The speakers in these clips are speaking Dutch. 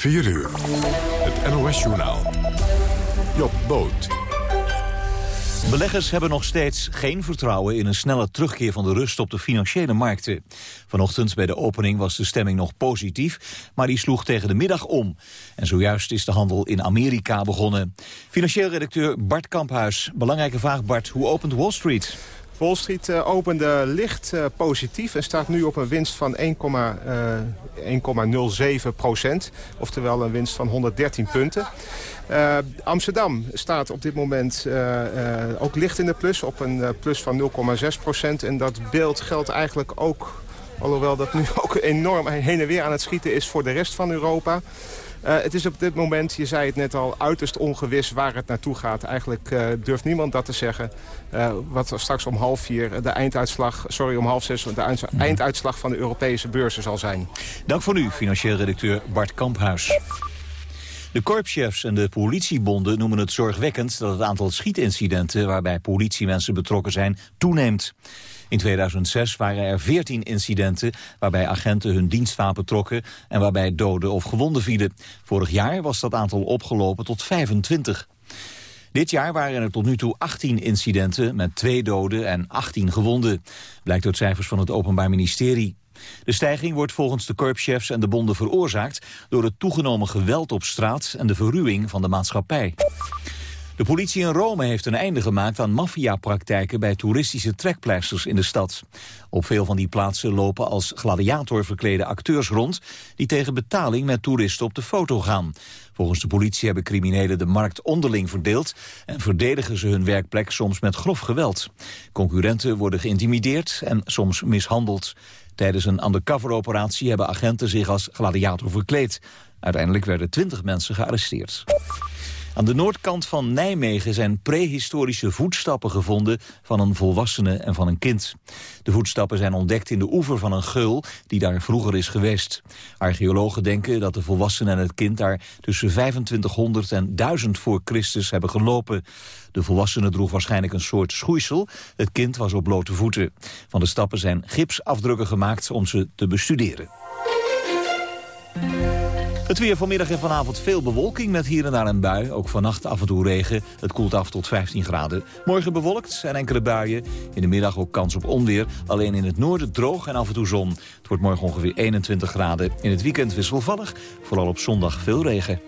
4 uur. Het NOS-journaal. Job Boot. Beleggers hebben nog steeds geen vertrouwen in een snelle terugkeer van de rust op de financiële markten. Vanochtend bij de opening was de stemming nog positief, maar die sloeg tegen de middag om. En zojuist is de handel in Amerika begonnen. Financieel redacteur Bart Kamphuis. Belangrijke vraag Bart, hoe opent Wall Street? Wall Street uh, opende licht uh, positief en staat nu op een winst van 1,07 uh, procent. Oftewel een winst van 113 punten. Amsterdam staat op dit moment ook licht in de plus, op een plus van 0,6 procent. En dat beeld geldt eigenlijk ook, alhoewel dat nu ook enorm heen en weer aan het schieten is voor de rest van Europa. Uh, het is op dit moment, je zei het net al, uiterst ongewis waar het naartoe gaat. Eigenlijk uh, durft niemand dat te zeggen. Uh, wat straks om half vier de einduitslag, sorry om half zes, de einduitslag van de Europese beurzen zal zijn. Dank voor nu, financieel redacteur Bart Kamphuis. De korpschefs en de politiebonden noemen het zorgwekkend dat het aantal schietincidenten waarbij politiemensen betrokken zijn toeneemt. In 2006 waren er 14 incidenten waarbij agenten hun dienstwapen trokken en waarbij doden of gewonden vielen. Vorig jaar was dat aantal opgelopen tot 25. Dit jaar waren er tot nu toe 18 incidenten met twee doden en 18 gewonden. Blijkt uit cijfers van het Openbaar Ministerie. De stijging wordt volgens de korpschefs en de bonden veroorzaakt... door het toegenomen geweld op straat en de verruwing van de maatschappij. De politie in Rome heeft een einde gemaakt aan maffiapraktijken bij toeristische trekpleisters in de stad. Op veel van die plaatsen lopen als gladiator verklede acteurs rond die tegen betaling met toeristen op de foto gaan. Volgens de politie hebben criminelen de markt onderling verdeeld en verdedigen ze hun werkplek soms met grof geweld. Concurrenten worden geïntimideerd en soms mishandeld. Tijdens een undercover-operatie hebben agenten zich als gladiator verkleed. Uiteindelijk werden twintig mensen gearresteerd. Aan de noordkant van Nijmegen zijn prehistorische voetstappen gevonden van een volwassene en van een kind. De voetstappen zijn ontdekt in de oever van een geul die daar vroeger is geweest. Archeologen denken dat de volwassene en het kind daar tussen 2500 en 1000 voor Christus hebben gelopen. De volwassene droeg waarschijnlijk een soort schoeisel. Het kind was op blote voeten. Van de stappen zijn gipsafdrukken gemaakt om ze te bestuderen. Het weer vanmiddag en vanavond veel bewolking met hier en daar een bui. Ook vannacht af en toe regen. Het koelt af tot 15 graden. Morgen bewolkt en enkele buien. In de middag ook kans op onweer. Alleen in het noorden droog en af en toe zon. Het wordt morgen ongeveer 21 graden. In het weekend wisselvallig. Vooral op zondag veel regen.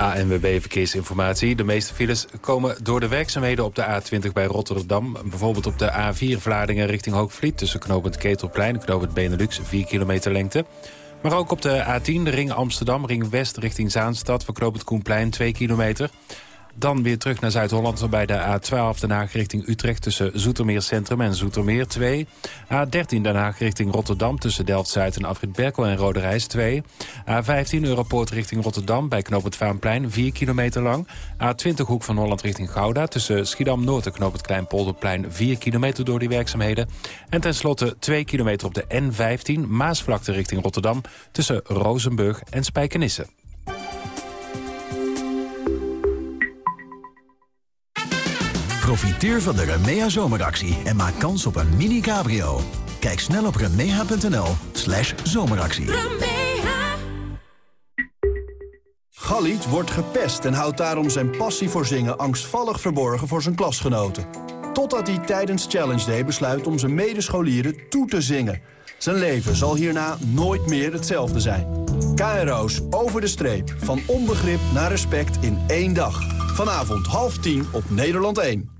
ANWB Verkeersinformatie. De meeste files komen door de werkzaamheden op de A20 bij Rotterdam. Bijvoorbeeld op de A4 Vlaardingen richting Hoogvliet... tussen knooppunt Ketelplein en knooppunt Benelux, 4 kilometer lengte. Maar ook op de A10, de ring Amsterdam, ring West richting Zaanstad... voor knooppunt Koenplein, 2 kilometer. Dan weer terug naar Zuid-Holland bij de A12 Den Haag richting Utrecht... tussen Zoetermeer Centrum en Zoetermeer 2. A13 Den Haag richting Rotterdam tussen Delft-Zuid en Afrit Berkel en Rode Reis 2. A15 Europoort richting Rotterdam bij Knoop Vaanplein 4 kilometer lang. A20 Hoek van Holland richting Gouda tussen Schiedam-Noord en Knoop Kleinpolderplein 4 kilometer door die werkzaamheden. En tenslotte 2 kilometer op de N15 Maasvlakte richting Rotterdam tussen Rozenburg en Spijkenisse. Profiteer van de Remea zomeractie en maak kans op een mini-cabrio. Kijk snel op remea.nl slash zomeractie. Galliet wordt gepest en houdt daarom zijn passie voor zingen angstvallig verborgen voor zijn klasgenoten. Totdat hij tijdens Challenge Day besluit om zijn medescholieren toe te zingen. Zijn leven zal hierna nooit meer hetzelfde zijn. KRO's over de streep. Van onbegrip naar respect in één dag. Vanavond half tien op Nederland 1.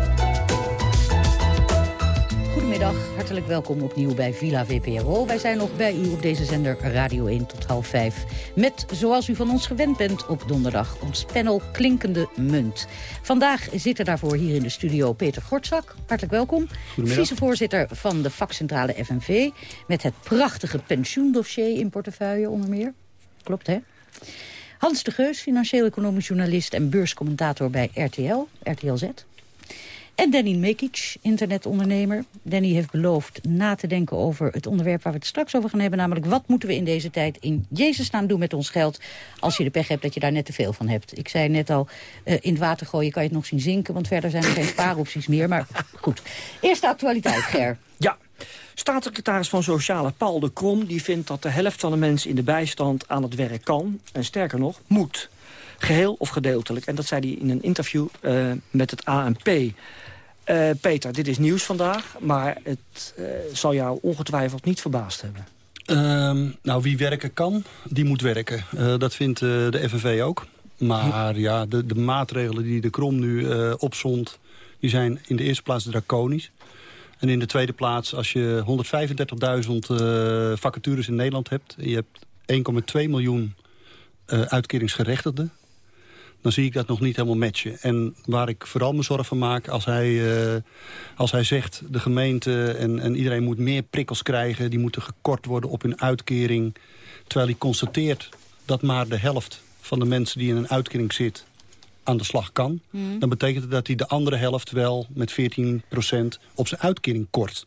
Goedemiddag, hartelijk welkom opnieuw bij Villa VPRO. Wij zijn nog bij u op deze zender Radio 1 tot half 5. Met, zoals u van ons gewend bent op donderdag, ons panel Klinkende Munt. Vandaag zit er daarvoor hier in de studio Peter Gortzak. Hartelijk welkom. Vicevoorzitter van de vakcentrale FNV. Met het prachtige pensioendossier in portefeuille onder meer. Klopt, hè? Hans de Geus, financieel-economisch journalist en beurscommentator bij RTL, RTL Z. En Danny Mekic, internetondernemer. Danny heeft beloofd na te denken over het onderwerp waar we het straks over gaan hebben. Namelijk, wat moeten we in deze tijd in Jezus naam doen met ons geld... als je de pech hebt dat je daar net te veel van hebt. Ik zei net al, uh, in het water gooien kan je het nog zien zinken... want verder zijn er geen spaaropties meer. Maar goed, eerste actualiteit, Ger. Ja, Staatssecretaris van Sociale Paul de Krom die vindt dat de helft van de mensen in de bijstand aan het werk kan. En sterker nog, moet. Geheel of gedeeltelijk. En dat zei hij in een interview uh, met het ANP. Uh, Peter, dit is nieuws vandaag, maar het uh, zal jou ongetwijfeld niet verbaasd hebben. Uh, nou, wie werken kan, die moet werken. dat vindt de FNV ook. Maar ja, de, de, maatregelen die de Krom nu opzond... die zijn in de eerste plaats draconisch. En in de tweede plaats, als je 135.000 vacatures in Nederland hebt... je hebt 1,2 miljoen uitkeringsgerechtigden dan zie ik dat nog niet helemaal matchen. En waar ik vooral me zorgen van maak, als hij, uh, als hij zegt... de gemeente en, en iedereen moet meer prikkels krijgen... die moeten gekort worden op hun uitkering... terwijl hij constateert dat maar de helft van de mensen die in een uitkering zit aan de slag kan... Hmm. dan betekent het dat hij de andere helft wel met 14% op zijn uitkering kort.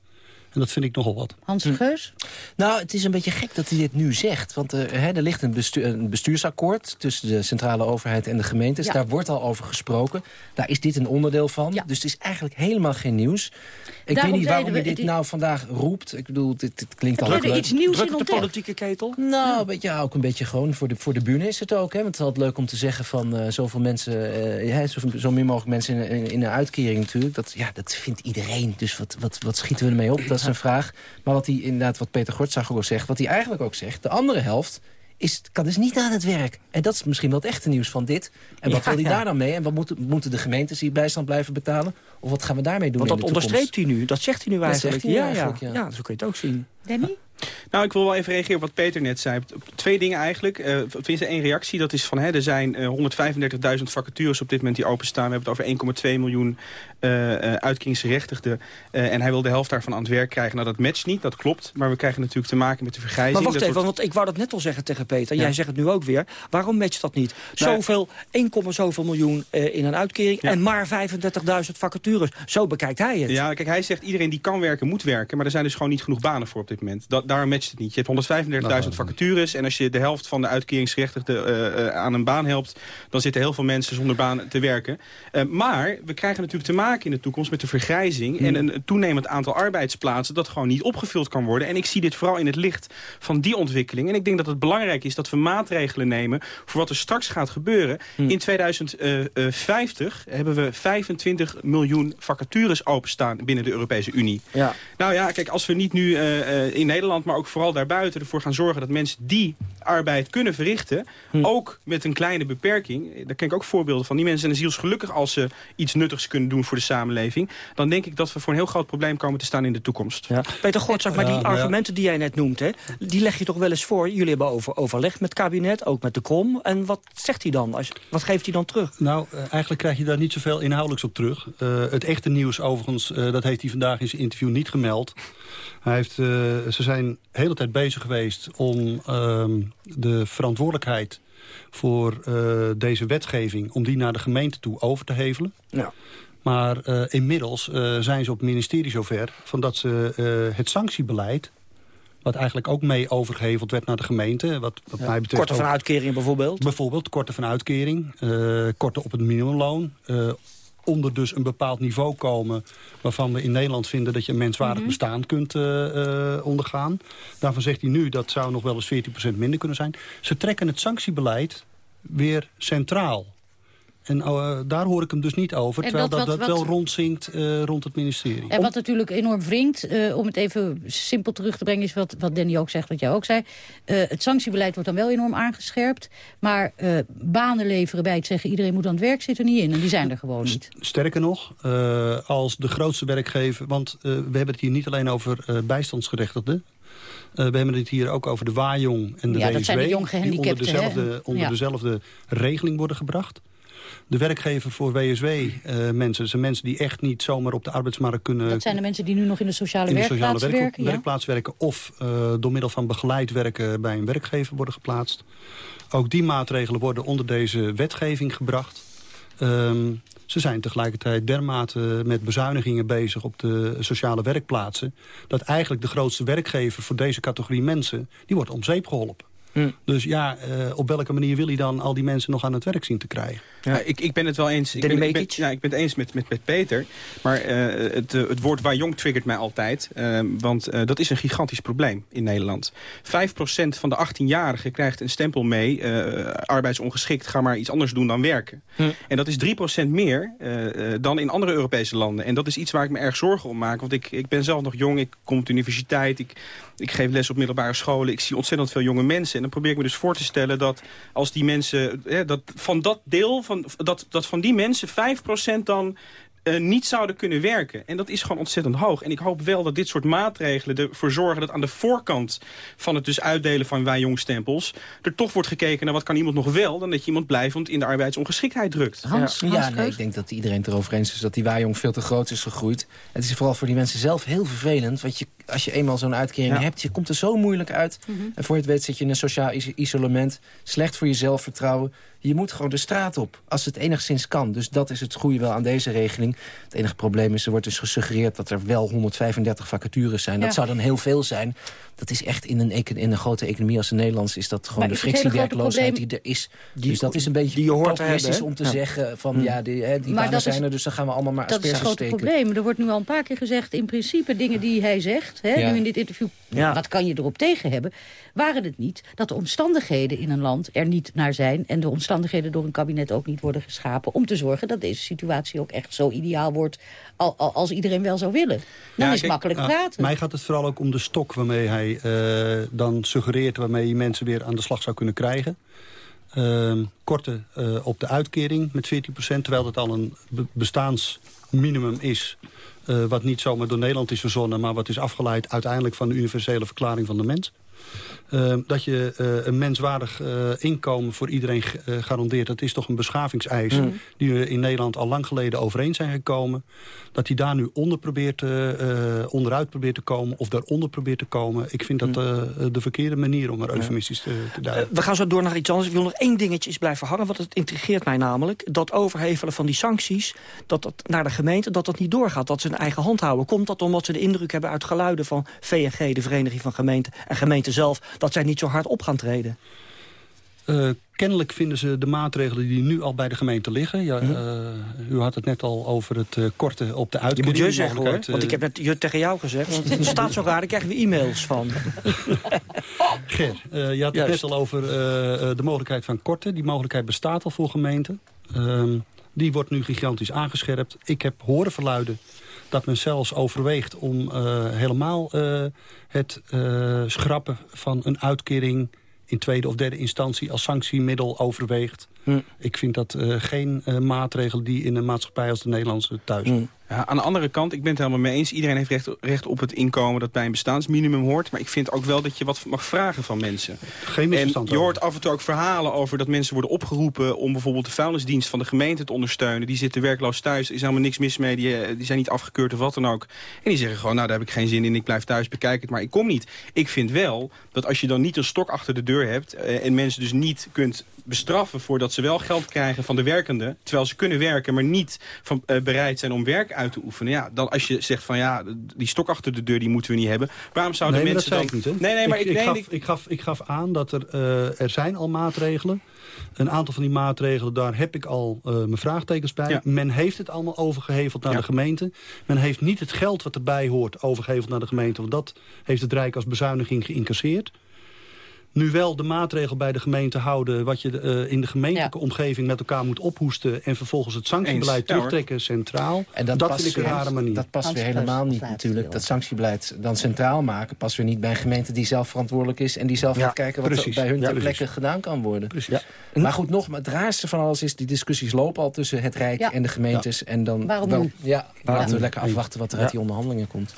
En dat vind ik nogal wat. Hans Geus? Nou, het is een beetje gek dat hij dit nu zegt. Want uh, er ligt een, bestuur, een, bestuursakkoord tussen de centrale overheid en de gemeentes. Daar wordt al over gesproken. Daar is dit een onderdeel van. Ja. Dus het is eigenlijk helemaal geen nieuws. Ik weet niet waarom je dit nou vandaag roept. Ik bedoel, dit, dit klinkt al leuk. iets nieuws Druk de politieke ketel? Nou, een beetje, ja, ook een beetje gewoon voor de, voor de bühne is het ook. Hè? Want het is altijd leuk om te zeggen van uh, zoveel mensen... Uh, ja, zo, zo min mogelijk mensen in, in, in, een uitkering natuurlijk. Dat, ja, dat vindt iedereen. Dus wat, wat, wat schieten we ermee op? Dat is een vraag. Maar wat hij inderdaad, wat Peter Gortzag ook zegt... wat hij eigenlijk ook zegt, de andere helft is, kan dus niet aan het werk. En dat is misschien wel het echte nieuws van dit. En wat wil hij daar dan mee? En wat moeten, moeten de gemeentes die bijstand blijven betalen? Of wat gaan we daarmee doen Want dat onderstreept hij nu. Dat zegt hij nu eigenlijk. Hij ja, eigenlijk ja. ja, zo kun je het ook zien. Danny? Nou, ik wil wel even reageren op wat Peter net zei. Twee dingen eigenlijk. Uh, tenminste één reactie. Dat is van, hè, er zijn uh, 135.000 vacatures op dit moment die openstaan. We hebben het over 1,2 miljoen uh, uitkeringsgerechtigden. en hij wil de helft daarvan aan het werk krijgen. Nou, dat matcht niet, dat klopt. Maar we krijgen natuurlijk te maken met de vergrijzing. Maar wacht even, want ik wou dat net al zeggen tegen Peter. Ja. Jij zegt het nu ook weer. Waarom matcht dat niet? Nou, zoveel, 1, zoveel miljoen in een uitkering ja. en maar 35.000 vacatures. Zo bekijkt hij het. Ja, kijk, hij zegt iedereen die kan werken, moet werken. Maar er zijn dus gewoon niet genoeg banen voor op dit moment. Dat, daar matcht het niet. Je hebt 135.000 vacatures. En als je de helft van de uitkeringsgerechtigden uh, uh, aan een baan helpt... dan zitten heel veel mensen zonder baan te werken. Uh, maar we krijgen natuurlijk te maken in de toekomst met de vergrijzing... en een toenemend aantal arbeidsplaatsen dat gewoon niet opgevuld kan worden. En ik zie dit vooral in het licht van die ontwikkeling. En ik denk dat het belangrijk is dat we maatregelen nemen... voor wat er straks gaat gebeuren. Hmm. In 2050 hebben we 25 miljoen vacatures openstaan binnen de Europese Unie. Ja. Nou ja, kijk, als we niet nu in Nederland, maar ook vooral daarbuiten ervoor gaan zorgen dat mensen die arbeid kunnen verrichten, hm. ook met een kleine beperking, daar ken ik ook voorbeelden van, die mensen zijn zielsgelukkig als ze iets nuttigs kunnen doen voor de samenleving, dan denk ik dat we voor een heel groot probleem komen te staan in de toekomst. Ja. Peter Gortzak, maar die argumenten die jij net noemt, hè, die leg je toch wel eens voor. Jullie hebben over, overlegd met het kabinet, ook met de Krom. En wat zegt hij dan? Als, wat geeft hij dan terug? Nou, uh, eigenlijk krijg je daar niet zoveel inhoudelijks op terug. Uh, het echte nieuws overigens, uh, dat heeft hij vandaag in zijn interview niet gemeld. Hij heeft, ze zijn de hele tijd bezig geweest om ehm, de verantwoordelijkheid voor uh, deze wetgeving... om die naar de gemeente toe over te hevelen. Ja. Maar uh, inmiddels zijn ze op het ministerie zover... Van dat ze het sanctiebeleid wat eigenlijk ook mee overgeheveld werd naar de gemeente. Wat, wat ja, mij betreft korten van uitkering bijvoorbeeld? Bijvoorbeeld, korten van uitkering, uh, korten op het minimumloon... Uh, onder dus een bepaald niveau komen... waarvan we in Nederland vinden dat je een menswaardig mhm. bestaan kunt uh, uh, ondergaan. Daarvan zegt hij nu dat zou nog wel eens 14% minder kunnen zijn. Ze trekken het sanctiebeleid weer centraal. En uh, daar hoor ik hem dus niet over, terwijl dat, dat, dat wel rondzinkt uh, rond het ministerie. En wat natuurlijk enorm wringt, uh, om het even simpel terug te brengen... is wat, wat Danny ook zegt, wat jij ook zei. het sanctiebeleid wordt dan wel enorm aangescherpt. Maar banen leveren bij het zeggen... iedereen moet aan het werk zitten niet in. En die zijn er gewoon niet. Sterker nog, als de grootste werkgever... want we hebben het hier niet alleen over bijstandsgerechtigden... Uh, we hebben het hier ook over de Waaijong en de ja, WSW... Dat zijn de jong die onder, dezelfde, onder ja. dezelfde regeling worden gebracht de werkgever voor WSW-mensen. Uh, zijn mensen die echt niet zomaar op de arbeidsmarkt kunnen... Dat zijn de mensen die nu nog in de sociale, in de werkplaats, sociale werken, ja? werkplaats werken... of uh, door middel van begeleid werken bij een werkgever worden geplaatst. Ook die maatregelen worden onder deze wetgeving gebracht. Um, Ze zijn tegelijkertijd dermate met bezuinigingen bezig op de sociale werkplaatsen... dat eigenlijk de grootste werkgever voor deze categorie mensen... die wordt om zeep geholpen. Hm. Dus ja, uh, op welke manier wil hij dan al die mensen nog aan het werk zien te krijgen? Ja, ik, ik ben het wel eens. Ik ben, ik, ben, ja, ik ben het eens met, met, met Peter. Maar uh, het, het woord waar jong triggert mij altijd. Uh, want dat is een gigantisch probleem in Nederland. 5% van de 18-jarigen krijgt een stempel mee. arbeidsongeschikt, ga maar iets anders doen dan werken. Hm. En dat is 3% meer dan in andere Europese landen. En dat is iets waar ik me erg zorgen om maak. Want ik, ik ben zelf nog jong, ik kom op de universiteit. Ik, ik geef les op middelbare scholen. Ik zie ontzettend veel jonge mensen. En dan probeer ik me dus voor te stellen dat als die mensen... dat van dat deel... Van dat, dat van die mensen 5% dan uh, niet zouden kunnen werken. En dat is gewoon ontzettend hoog. En ik hoop wel dat dit soort maatregelen ervoor zorgen... dat aan de voorkant van het dus uitdelen van wij jongstempels... er toch wordt gekeken naar wat kan iemand nog wel... dan dat je iemand blijvend in de arbeidsongeschiktheid drukt. Hans, ja, ja nee, ik denk dat iedereen het erover eens is... dat die waaijong veel te groot is gegroeid. Het is vooral voor die mensen zelf heel vervelend... want je, als je eenmaal zo'n uitkering hebt... je komt er zo moeilijk uit. Mhm. En voor je het weet zit je in een sociaal isolement. Slecht voor je zelfvertrouwen je moet gewoon de straat op, als het enigszins kan. Dus dat is het goede wel aan deze regeling. Het enige probleem is, er wordt dus gesuggereerd... dat er wel 135 vacatures zijn. Dat zou dan heel veel zijn. Dat is echt in een, in een grote economie als de Nederlands... is dat gewoon de frictiewerkloosheid die er is. Die, dus dat is een beetje die je hoort hebben, om te zeggen... van ja, die, hè, die banen zijn er, dus dan gaan we allemaal maar Dat is het grote probleem. Er wordt nu al een paar keer gezegd... in principe dingen die hij zegt, hè, nu in dit interview... wat kan je erop tegen hebben? Waren het niet dat de omstandigheden in een land er niet naar zijn... en de omstandigheden door een kabinet ook niet worden geschapen... om te zorgen dat deze situatie ook echt zo ideaal wordt... als iedereen wel zou willen. Dan is het makkelijk praten. Mij gaat het vooral ook om de stok waarmee hij uh, dan suggereert... waarmee je mensen weer aan de slag zou kunnen krijgen. Uh, korte uh, op de uitkering met 14% terwijl dat al een bestaansminimum is... Uh, wat niet zomaar door Nederland is verzonnen... maar wat is afgeleid uiteindelijk van de universele verklaring van de mens. Uh, dat je uh, een menswaardig uh, inkomen voor iedereen garandeert... dat is toch een beschavingseis mm. die we in Nederland al lang geleden overeen zijn gekomen. Dat hij daar nu onder probeert, onderuit probeert te komen of daaronder probeert te komen. Ik vind dat mm. de verkeerde manier om er eufemistisch te, te duiden. we gaan zo door naar iets anders. Ik wil nog één dingetje blijven hangen, want het intrigeert mij namelijk. Dat overhevelen van die sancties dat dat naar de gemeente dat dat niet doorgaat. Dat ze hun eigen hand houden. Komt dat omdat ze de indruk hebben uit geluiden van VNG, de Vereniging van Gemeenten... en gemeenten zelf dat zij niet zo hard op gaan treden? Uh, kennelijk vinden ze de maatregelen die nu al bij de gemeente liggen. Ja, uh, u had het net al over het uh, korte op de uitkering. Je moet je zeggen hoor, want ik heb net je tegen jou gezegd. Want het staat zo raar, daar krijgen we e-mails van. Ger, je had het net al over de mogelijkheid van korten. Die mogelijkheid bestaat al voor gemeenten. Ehm, die wordt nu gigantisch aangescherpt. Ik heb horen verluiden dat men zelfs overweegt om helemaal het uh, schrappen van een uitkering in tweede of derde instantie als sanctiemiddel overweegt. Hm. Ik vind dat uh, geen uh, maatregel die in een maatschappij als de Nederlandse thuis hm. Ja, aan de andere kant, ik ben het helemaal mee eens. Iedereen heeft recht, recht op het inkomen dat bij een bestaansminimum hoort. Maar ik vind ook wel dat je wat mag vragen van mensen. Geen misverstand. En je hoort af en toe ook verhalen over dat mensen worden opgeroepen... om bijvoorbeeld de vuilnisdienst van de gemeente te ondersteunen. Die zitten werkloos thuis, er is helemaal niks mis mee. Die, eh, die zijn niet afgekeurd of wat dan ook. En die zeggen gewoon, nou daar heb ik geen zin in, ik blijf thuis, bekijk het. Maar ik kom niet. Ik vind wel dat als je dan niet een stok achter de deur hebt... Eh, en mensen dus niet kunt bestraffen voordat ze wel geld krijgen van de werkenden... terwijl ze kunnen werken, maar niet van, uh, bereid zijn om werk uit te oefenen... Ja, dan als je zegt van ja, die stok achter de deur die moeten we niet hebben... waarom zouden nee, mensen dan... Niet, nee, nee, maar ik, ik, gaf, ik, gaf, ik gaf aan dat er, uh, er zijn al maatregelen een aantal van die maatregelen, daar heb ik al uh, mijn vraagtekens bij. Men heeft het allemaal overgeheveld naar de gemeente. Men heeft niet het geld wat erbij hoort overgeheveld naar de gemeente. Want dat heeft het Rijk als bezuiniging geïncasseerd nu wel de maatregel bij de gemeente houden... wat je uh, in de gemeentelijke omgeving met elkaar moet ophoesten... en vervolgens het sanctiebeleid terugtrekken centraal. En dat, dat vind ik een rare manier. Dat past weer helemaal niet natuurlijk. Dat sanctiebeleid dan centraal maken... past weer niet bij een gemeente die zelf verantwoordelijk is... en die zelf gaat kijken wat er bij hun ter plekke gedaan kan worden. Maar goed, nog, het raarste van alles is... die discussies lopen al tussen het Rijk en de gemeentes. En dan Waarom wel, ja, laten we lekker afwachten wat er uit die onderhandelingen komt.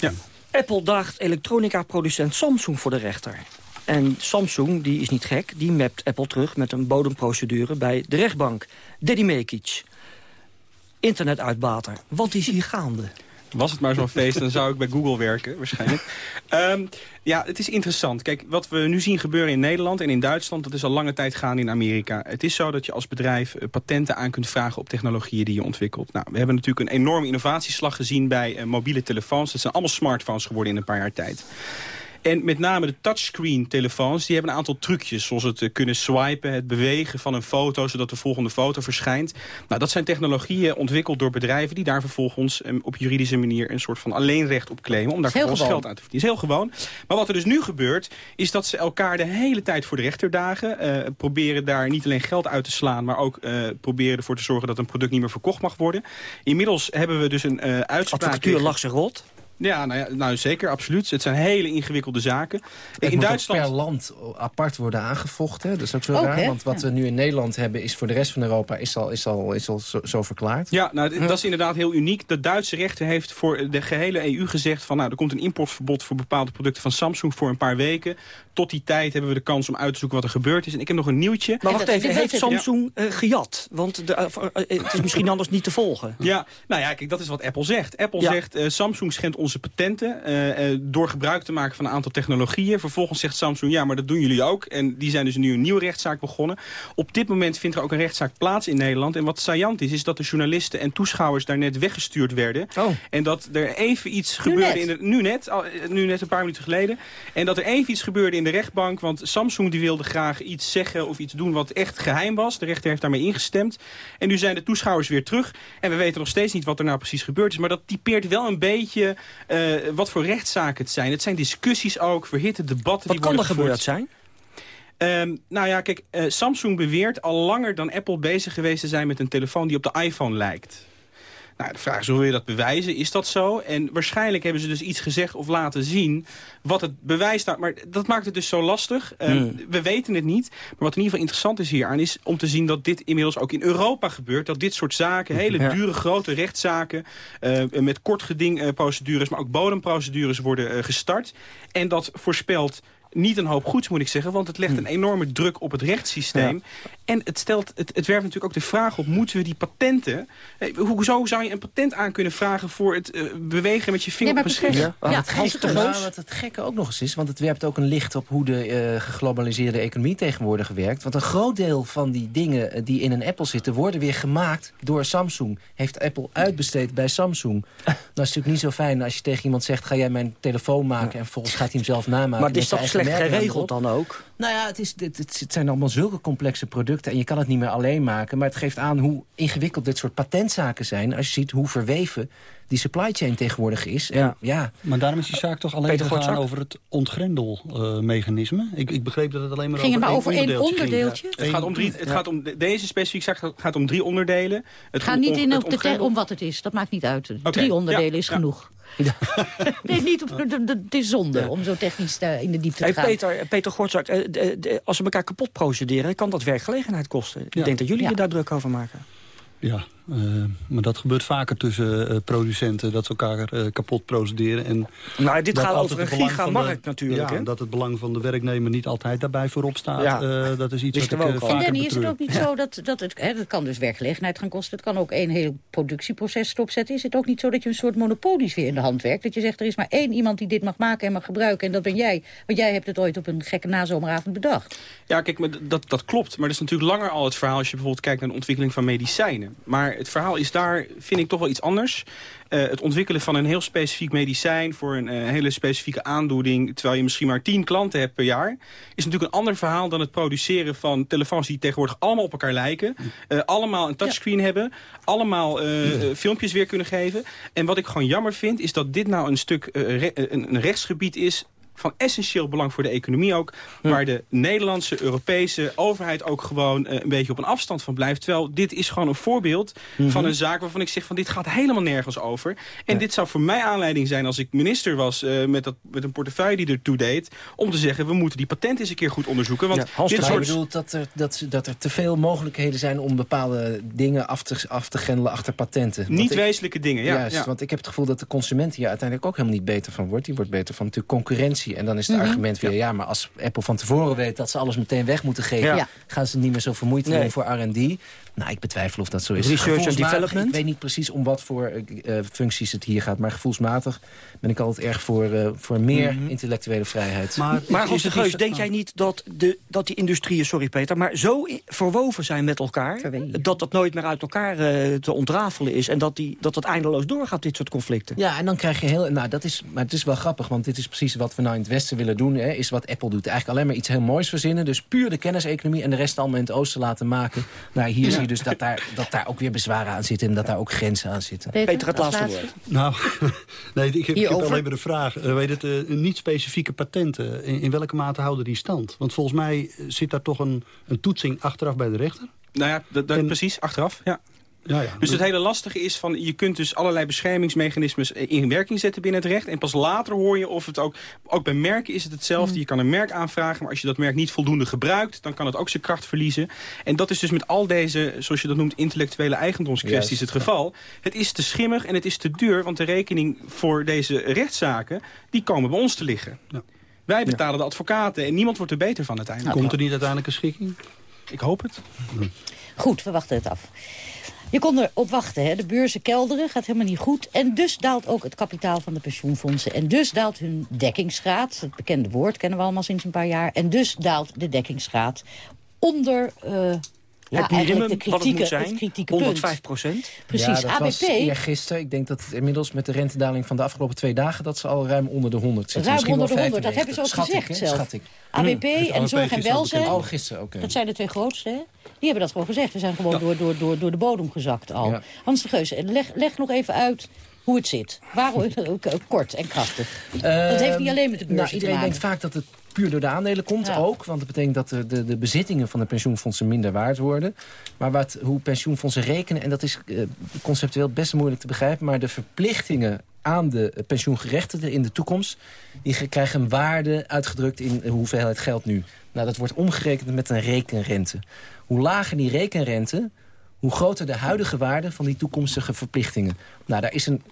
Apple daagt elektronica-producent Samsung voor de rechter. En Samsung, die is niet gek, die mapt Apple terug met een bodemprocedure bij de rechtbank. Daddy Mekic, internetuitbater. Wat is hier gaande? Was het maar zo'n feest, dan zou ik bij Google werken, waarschijnlijk. Ehm, ja, het is interessant. Kijk, wat we nu zien gebeuren in Nederland en in Duitsland... dat is al lange tijd gaan in Amerika. Het is zo dat je als bedrijf eh, patenten aan kunt vragen... op technologieën die je ontwikkelt. Nou, we hebben natuurlijk een enorme innovatieslag gezien bij uh, mobiele telefoons. Dat zijn allemaal smartphones geworden in een paar jaar tijd. En met name de touchscreen telefoons, die hebben een aantal trucjes. Zoals het eh, kunnen swipen, het bewegen van een foto... zodat de volgende foto verschijnt. Nou, dat zijn technologieën ontwikkeld door bedrijven... die daar vervolgens um, op juridische manier een soort van alleenrecht op claimen... om daar vervolgens geld aan te verdienen. is heel gewoon. Maar wat er dus nu gebeurt, is dat ze elkaar de hele tijd voor de rechter dagen. Uh, proberen daar niet alleen geld uit te slaan... maar ook uh, proberen ervoor te zorgen dat een product niet meer verkocht mag worden. Inmiddels hebben we dus een uh, uitspraak... Advocatuur lag ze rot. Ja, nou, ja, nou zeker, absoluut. Het zijn hele ingewikkelde zaken. Het in Duitsland per land apart worden aangevochten. Dat is ook zo ook, raar, want wat ja. we nu in Nederland hebben... is voor de rest van Europa is al, is al, is al zo, zo verklaard. Ja, nou, dat is inderdaad heel uniek. De Duitse rechter heeft voor de gehele EU gezegd... van nou, er komt een importverbod voor bepaalde producten van Samsung voor een paar weken. Tot die tijd hebben we de kans om uit te zoeken wat er gebeurd is. En ik heb nog een nieuwtje. Maar wacht even, heeft Samsung uh, gejat? Want de, uh, uh, het is misschien anders niet te volgen. Ja, nou ja, kijk, dat is wat Apple zegt. Apple ja. zegt, Samsung schendt onze patenten... door gebruik te maken van een aantal technologieën. Vervolgens zegt Samsung, ja, maar dat doen jullie ook. En die zijn dus nu een nieuwe rechtszaak begonnen. Op dit moment vindt er ook een rechtszaak plaats in Nederland. En wat saillant is, is dat de journalisten en toeschouwers daar net weggestuurd werden. Oh. En dat er even iets gebeurde... In de, nu, net, al, nu net een paar minuten geleden. En dat er even iets gebeurde in de rechtbank. Want Samsung die wilde graag iets zeggen of iets doen wat echt geheim was. De rechter heeft daarmee ingestemd. En nu zijn de toeschouwers weer terug. En we weten nog steeds niet wat er nou precies gebeurd is. Maar dat typeert wel een beetje uh, wat voor rechtszaken het zijn. Het zijn discussies ook, verhitte debatten. Wat die kan er gebeurd zijn? Um, nou ja, kijk, uh, Samsung beweert al langer dan Apple bezig geweest te zijn met een telefoon die op de iPhone lijkt. Nou, de vraag is, hoe wil je dat bewijzen? Is dat zo? En waarschijnlijk hebben ze dus iets gezegd of laten zien... wat het bewijs staat. Maar dat maakt het dus zo lastig. Um, mm. We weten het niet. Maar wat in ieder geval interessant is hieraan... is om te zien dat dit inmiddels ook in Europa gebeurt. Dat dit soort zaken, hele ja. dure, grote rechtszaken... Uh, met kortgedingprocedures, maar ook bodemprocedures worden uh, gestart. En dat voorspelt niet een hoop goeds, moet ik zeggen. Want het legt een enorme druk op het rechtssysteem. Ja. En het, stelt, het, het werpt natuurlijk ook de vraag op... moeten we die patenten... Eh, hoezo zou je een patent aan kunnen vragen... voor het uh, bewegen met je vinger ja, op een scherm? Ja, ja, het, gekke, nou, wat het gekke ook nog eens is... want het werpt ook een licht op hoe de uh, geglobaliseerde economie tegenwoordig werkt. Want een groot deel van die dingen die in een Apple zitten... worden weer gemaakt door Samsung. Heeft Apple uitbesteed bij Samsung. dat is natuurlijk niet zo fijn als je tegen iemand zegt... ga jij mijn telefoon maken en volgens gaat hij hem zelf namaken. Maar het is toch slecht geregeld dan ook? Nou ja, het, is, het, het, zijn allemaal zulke complexe producten... en je kan het niet meer alleen maken. Maar het geeft aan hoe ingewikkeld dit soort patentzaken zijn... als je ziet hoe verweven die supply chain tegenwoordig is. En, ja. ja. Maar daarom is die zaak toch alleen Peter gegaan over het ontgrendelmechanisme? Uh, ik, ik begreep dat het alleen maar ging over, maar over één onderdeeltje. Ja. Het, gaat om drie, het ja. gaat om deze specifieke zaak gaat om drie onderdelen. Het gaat niet in op de om wat het is. Dat maakt niet uit. Okay. Drie onderdelen is genoeg. Ja. nee, niet op, het is zonde ja. om zo technisch uh, in de diepte hey, te gaan. Peter, Peter Gortzak, uh, de, de, als we elkaar kapot procederen... kan dat werkgelegenheid kosten. Ik denk dat jullie je daar druk over maken. Ja, uh, maar dat gebeurt vaker tussen uh, producenten, dat ze elkaar uh, kapot procederen. En nou, dit gaat over een gigamarkt natuurlijk. Ja, hè? dat het belang van de werknemer niet altijd daarbij voorop staat. Ja. dat is iets Wist wat ik vaker En Danny, is het ook niet zo dat, dat het, hè, dat kan dus werkgelegenheid gaan kosten. Het kan ook één heel productieproces stopzetten. Is het ook niet zo dat je een soort monopolies weer in de hand werkt? Dat je zegt, er is maar één iemand die dit mag maken en mag gebruiken. En dat ben jij. Want jij hebt het ooit op een gekke nazomeravond bedacht. Ja, kijk, maar dat, dat klopt. Maar dat is natuurlijk langer al het verhaal... als je bijvoorbeeld kijkt naar de ontwikkeling van medicijnen. Maar het verhaal is daar, vind ik, toch wel iets anders. Uh, het ontwikkelen van een heel specifiek medicijn... voor een uh, hele specifieke aandoening... terwijl je misschien maar tien klanten hebt per jaar... is natuurlijk een ander verhaal dan het produceren van telefoons... die tegenwoordig allemaal op elkaar lijken. Uh, allemaal een touchscreen ja. hebben. Allemaal ja. filmpjes weer kunnen geven. En wat ik gewoon jammer vind... is dat dit nou een stuk een rechtsgebied is van essentieel belang voor de economie ook. Waar de Nederlandse, Europese overheid ook gewoon uh, een beetje op een afstand van blijft. Terwijl dit is gewoon een voorbeeld mm -hmm. van een zaak waarvan ik zeg van dit gaat helemaal nergens over. En ja. dit zou voor mij aanleiding zijn als ik minister was uh, met, dat, met een portefeuille die ertoe deed. Om te zeggen we moeten die patent eens een keer goed onderzoeken. Want ja, dit soort... bedoelt dat er, dat, dat er te veel mogelijkheden zijn om bepaalde dingen af te, af te grendelen achter patenten. Niet ik, wezenlijke dingen, ja. Juist, ja. want ik heb het gevoel dat de consument hier uiteindelijk ook helemaal niet beter van wordt. Die wordt beter van natuurlijk concurrentie En dan is het Mhm. argument weer, ja, maar als Apple van tevoren weet... dat ze alles meteen weg moeten geven... Gaan ze niet meer zo vermoeid Nee. doen voor R&D. Nou, ik betwijfel of dat zo is. Research and development? Ik weet niet precies om wat voor eh, eh, functies het hier gaat. Maar gevoelsmatig ben ik altijd erg voor, eh, voor meer Mhm. intellectuele vrijheid. Maar, Maar Hans de niet Geus, denk jij niet dat, de, dat die industrieën, sorry Peter... maar zo verwoven zijn met elkaar... Verweven. dat dat nooit meer uit elkaar eh, te ontrafelen is... en dat, die, dat dat eindeloos doorgaat, dit soort conflicten? Ja, en dan krijg je heel... Nou, dat is, maar het is wel grappig, want dit is precies wat we nou in het Westen willen doen. Hè, is wat Apple doet. Eigenlijk alleen maar iets heel moois verzinnen. Dus puur de kenniseconomie en de rest allemaal in het Oosten laten maken. Nou, hier zie je dus dat daar, dat daar ook weer bezwaren aan zitten... en dat daar ook grenzen aan zitten. Peter, het laatste woord. Nou, nee, ik heb, ik heb alleen maar de vraag. eh, weet het, eh, niet-specifieke patenten, in, in welke mate houden die stand? Want volgens mij eh, zit daar toch een, een toetsing achteraf bij de rechter? Nou ja, dat, dat- En- precies, achteraf. Ja. Ja, ja. Dus het hele lastige is van, je kunt dus allerlei beschermingsmechanismes in werking zetten binnen het recht. En pas later hoor je of het ook, ook bij merken is het hetzelfde. Je kan een merk aanvragen, maar als je dat merk niet voldoende gebruikt, dan kan het ook zijn kracht verliezen. En dat is dus met al deze, zoals je dat noemt, intellectuele eigendomskwesties Juist, het geval. Het is te schimmig en het is te duur, want de rekening voor deze rechtszaken, die komen bij ons te liggen. Ja. Wij betalen de advocaten en niemand wordt er beter van uiteindelijk. Komt er niet uiteindelijk een schikking? Ik hoop het. Goed, we wachten het af. Je kon erop wachten, hè? de beurzen kelderen, gaat helemaal niet goed. En dus daalt ook het kapitaal van de pensioenfondsen. En dus daalt hun dekkingsgraad, het bekende woord kennen we allemaal sinds een paar jaar. En dus daalt de dekkingsgraad onder eh ja, minimum de wat het moet kritieke, zijn, het kritieke 105 punt. procent. Precies, Ja, dat ABP was eergisteren. Ik denk dat het inmiddels met de rentedaling van de afgelopen twee dagen... dat ze al ruim onder de 100 zitten. Ruim Misschien onder de 100, dat hebben ze ook 95. gezegd ik, zelf. Schat ik. ABP en ABP Zorg en gisteren al Welzijn, Oh, gisteren, oké. dat zijn de twee grootste, hè? Die hebben dat gewoon gezegd. We zijn gewoon door, door, door, door de bodem gezakt al. Ja. Hans de Geus, leg, leg nog even uit hoe het zit. Waarom, kort en krachtig. dat heeft niet alleen met de Nou, beurzen te iedereen maken. denkt vaak dat het puur door de aandelen komt Ja. ook. Want dat betekent dat de, de, de bezittingen van de pensioenfondsen minder waard worden. Maar wat, hoe pensioenfondsen rekenen, en dat is eh, conceptueel best moeilijk te begrijpen... maar de verplichtingen aan de pensioengerechtigden in de toekomst... die ge- krijgen een waarde uitgedrukt in de hoeveelheid geld nu. Nou, dat wordt omgerekend met een rekenrente. Hoe lager die rekenrente, hoe groter de huidige waarde van die toekomstige verplichtingen. Nou, daar is een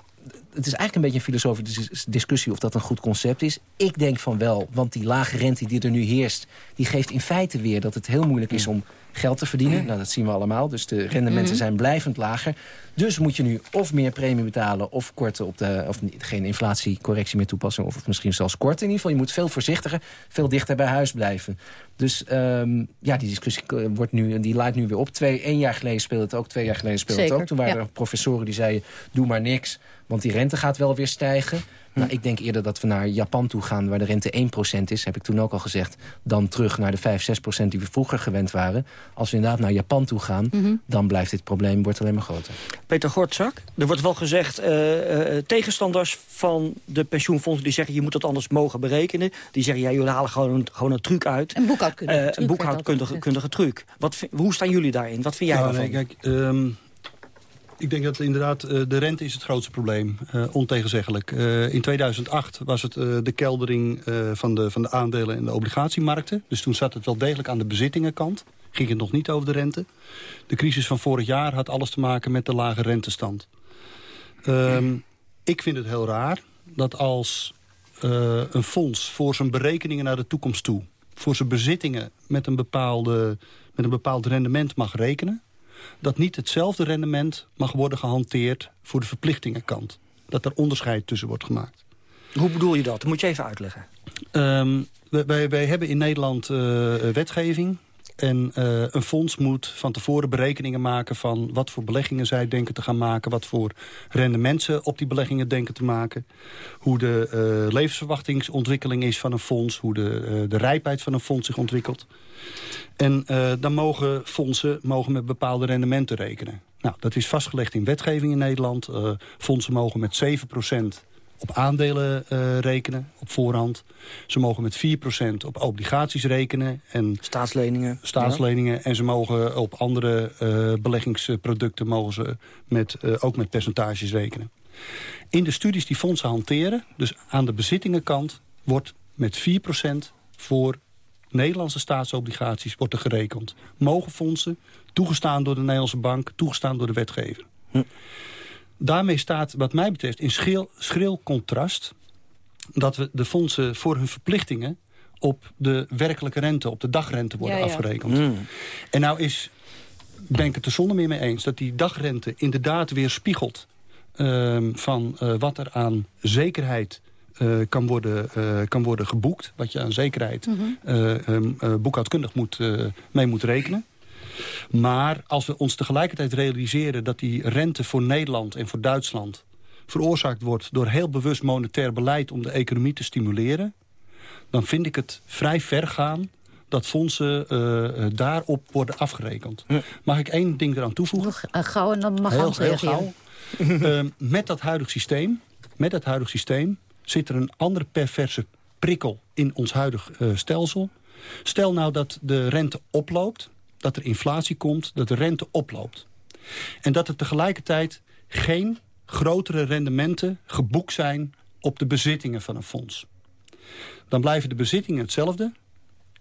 het is eigenlijk een beetje een filosofische dis- discussie of dat een goed concept is. Ik denk van wel, want die lage rente die er nu heerst... die geeft in feite weer dat het heel moeilijk is om geld te verdienen. Nou, dat zien we allemaal. Dus de rendementen Mhm. zijn blijvend lager. Dus moet je nu of meer premie betalen of korten op de... of geen inflatiecorrectie meer toepassen of misschien zelfs korten. In ieder geval, je moet veel voorzichtiger, veel dichter bij huis blijven. Dus ehm, ja, die discussie wordt nu, die laait nu weer op. Twee, één jaar geleden speelde het ook, twee jaar geleden speelde Zeker, het ook. Toen waren ja. er professoren die zeiden, doe maar niks... Want die rente gaat wel weer stijgen. Nou, ik denk eerder dat we naar Japan toe gaan... waar de rente 1% is, heb ik toen ook al gezegd... dan terug naar de 5, 6% die we vroeger gewend waren. Als we inderdaad naar Japan toe gaan... Mhm. dan blijft dit probleem wordt alleen maar groter. Peter Gortzak, er wordt wel gezegd... eh, eh, tegenstanders van de pensioenfondsen die zeggen... je moet het anders mogen berekenen. Die zeggen, ja, jullie halen gewoon een, gewoon een truc uit. Een boekhoudkundige Eh, truc een boekhoudkundige truc. Wat, hoe staan jullie daarin? Wat vind jij Nou, daarvan? nee, kijk, ehm, ik denk dat inderdaad eh, de rente is het grootste probleem. eh ontegenzeggelijk. Eh, in 2008 was het de keldering van, de, van de aandelen en de obligatiemarkten. Dus toen zat het wel degelijk aan de bezittingenkant. Ging het nog niet over de rente. De crisis van vorig jaar had alles te maken met de lage rentestand. Ehm, ik vind het heel raar dat als een fonds voor zijn berekeningen naar de toekomst toe... voor zijn bezittingen met een, bepaalde, met een bepaald rendement mag rekenen... dat niet hetzelfde rendement mag worden gehanteerd voor de verplichtingenkant. Dat er onderscheid tussen wordt gemaakt. Hoe bedoel je dat? Dat moet je even uitleggen. Wij, wij, wij hebben in Nederland eh, wetgeving. En eh, een fonds moet van tevoren berekeningen maken van wat voor beleggingen zij denken te gaan maken. Wat voor rendement ze op die beleggingen denken te maken. Hoe de eh, levensverwachtingsontwikkeling is van een fonds. Hoe de, eh, de rijpheid van een fonds zich ontwikkelt. En dan mogen fondsen mogen met bepaalde rendementen rekenen. Nou, dat is vastgelegd in wetgeving in Nederland. Fondsen mogen met 7% op aandelen eh, rekenen op voorhand. Ze mogen met 4% op obligaties rekenen. En Staatsleningen. staatsleningen. En ze mogen op andere eh, beleggingsproducten mogen ze met, eh, ook met percentages rekenen. In de studies die fondsen hanteren, dus aan de bezittingenkant... wordt met 4% voor Nederlandse staatsobligaties wordt er gerekend. Mogen fondsen, toegestaan door de Nederlandse bank, toegestaan door de wetgever. Hm. Daarmee staat, wat mij betreft, in schril, schril contrast dat we de fondsen voor hun verplichtingen op de werkelijke rente, op de dagrente worden Ja, ja. afgerekend. Mm. En nou is, ben ik het er zonder meer mee eens... dat die dagrente inderdaad weer spiegelt ehm, van eh, wat er aan zekerheid eh, kan, worden, eh, kan worden geboekt. Wat je aan zekerheid eh, ehm, eh, boekhoudkundig moet, eh, mee moet rekenen. Maar als we ons tegelijkertijd realiseren dat die rente voor Nederland en voor Duitsland veroorzaakt wordt door heel bewust monetair beleid om de economie te stimuleren, dan vind ik het vrij ver gaan dat fondsen eh, eh, daarop worden afgerekend. Mag ik één ding eraan toevoegen? Nog eh, gauw en dan mag heel, Hans heel reageren. gauw. Ehm, met dat huidige systeem, met dat huidige systeem zit er een andere perverse prikkel in ons huidig stelsel. Stel nou dat de rente oploopt, dat er inflatie komt, dat de rente oploopt. En dat er tegelijkertijd geen grotere rendementen geboekt zijn op de bezittingen van een fonds. Dan blijven de bezittingen hetzelfde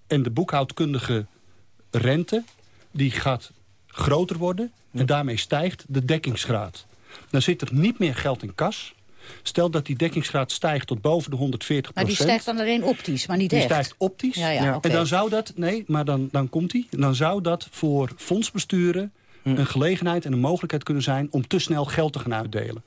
en de boekhoudkundige rente die gaat groter worden en daarmee stijgt de dekkingsgraad. Dan zit er niet meer geld in kas. Stel dat die dekkingsgraad stijgt tot boven de 140% Maar die stijgt dan alleen optisch, maar niet die echt. stijgt optisch. Ja, ja, oké. En dan zou dat, nee, maar dan, dan komt die. Dan zou dat voor fondsbesturen een gelegenheid en een mogelijkheid kunnen zijn om te snel geld te gaan uitdelen.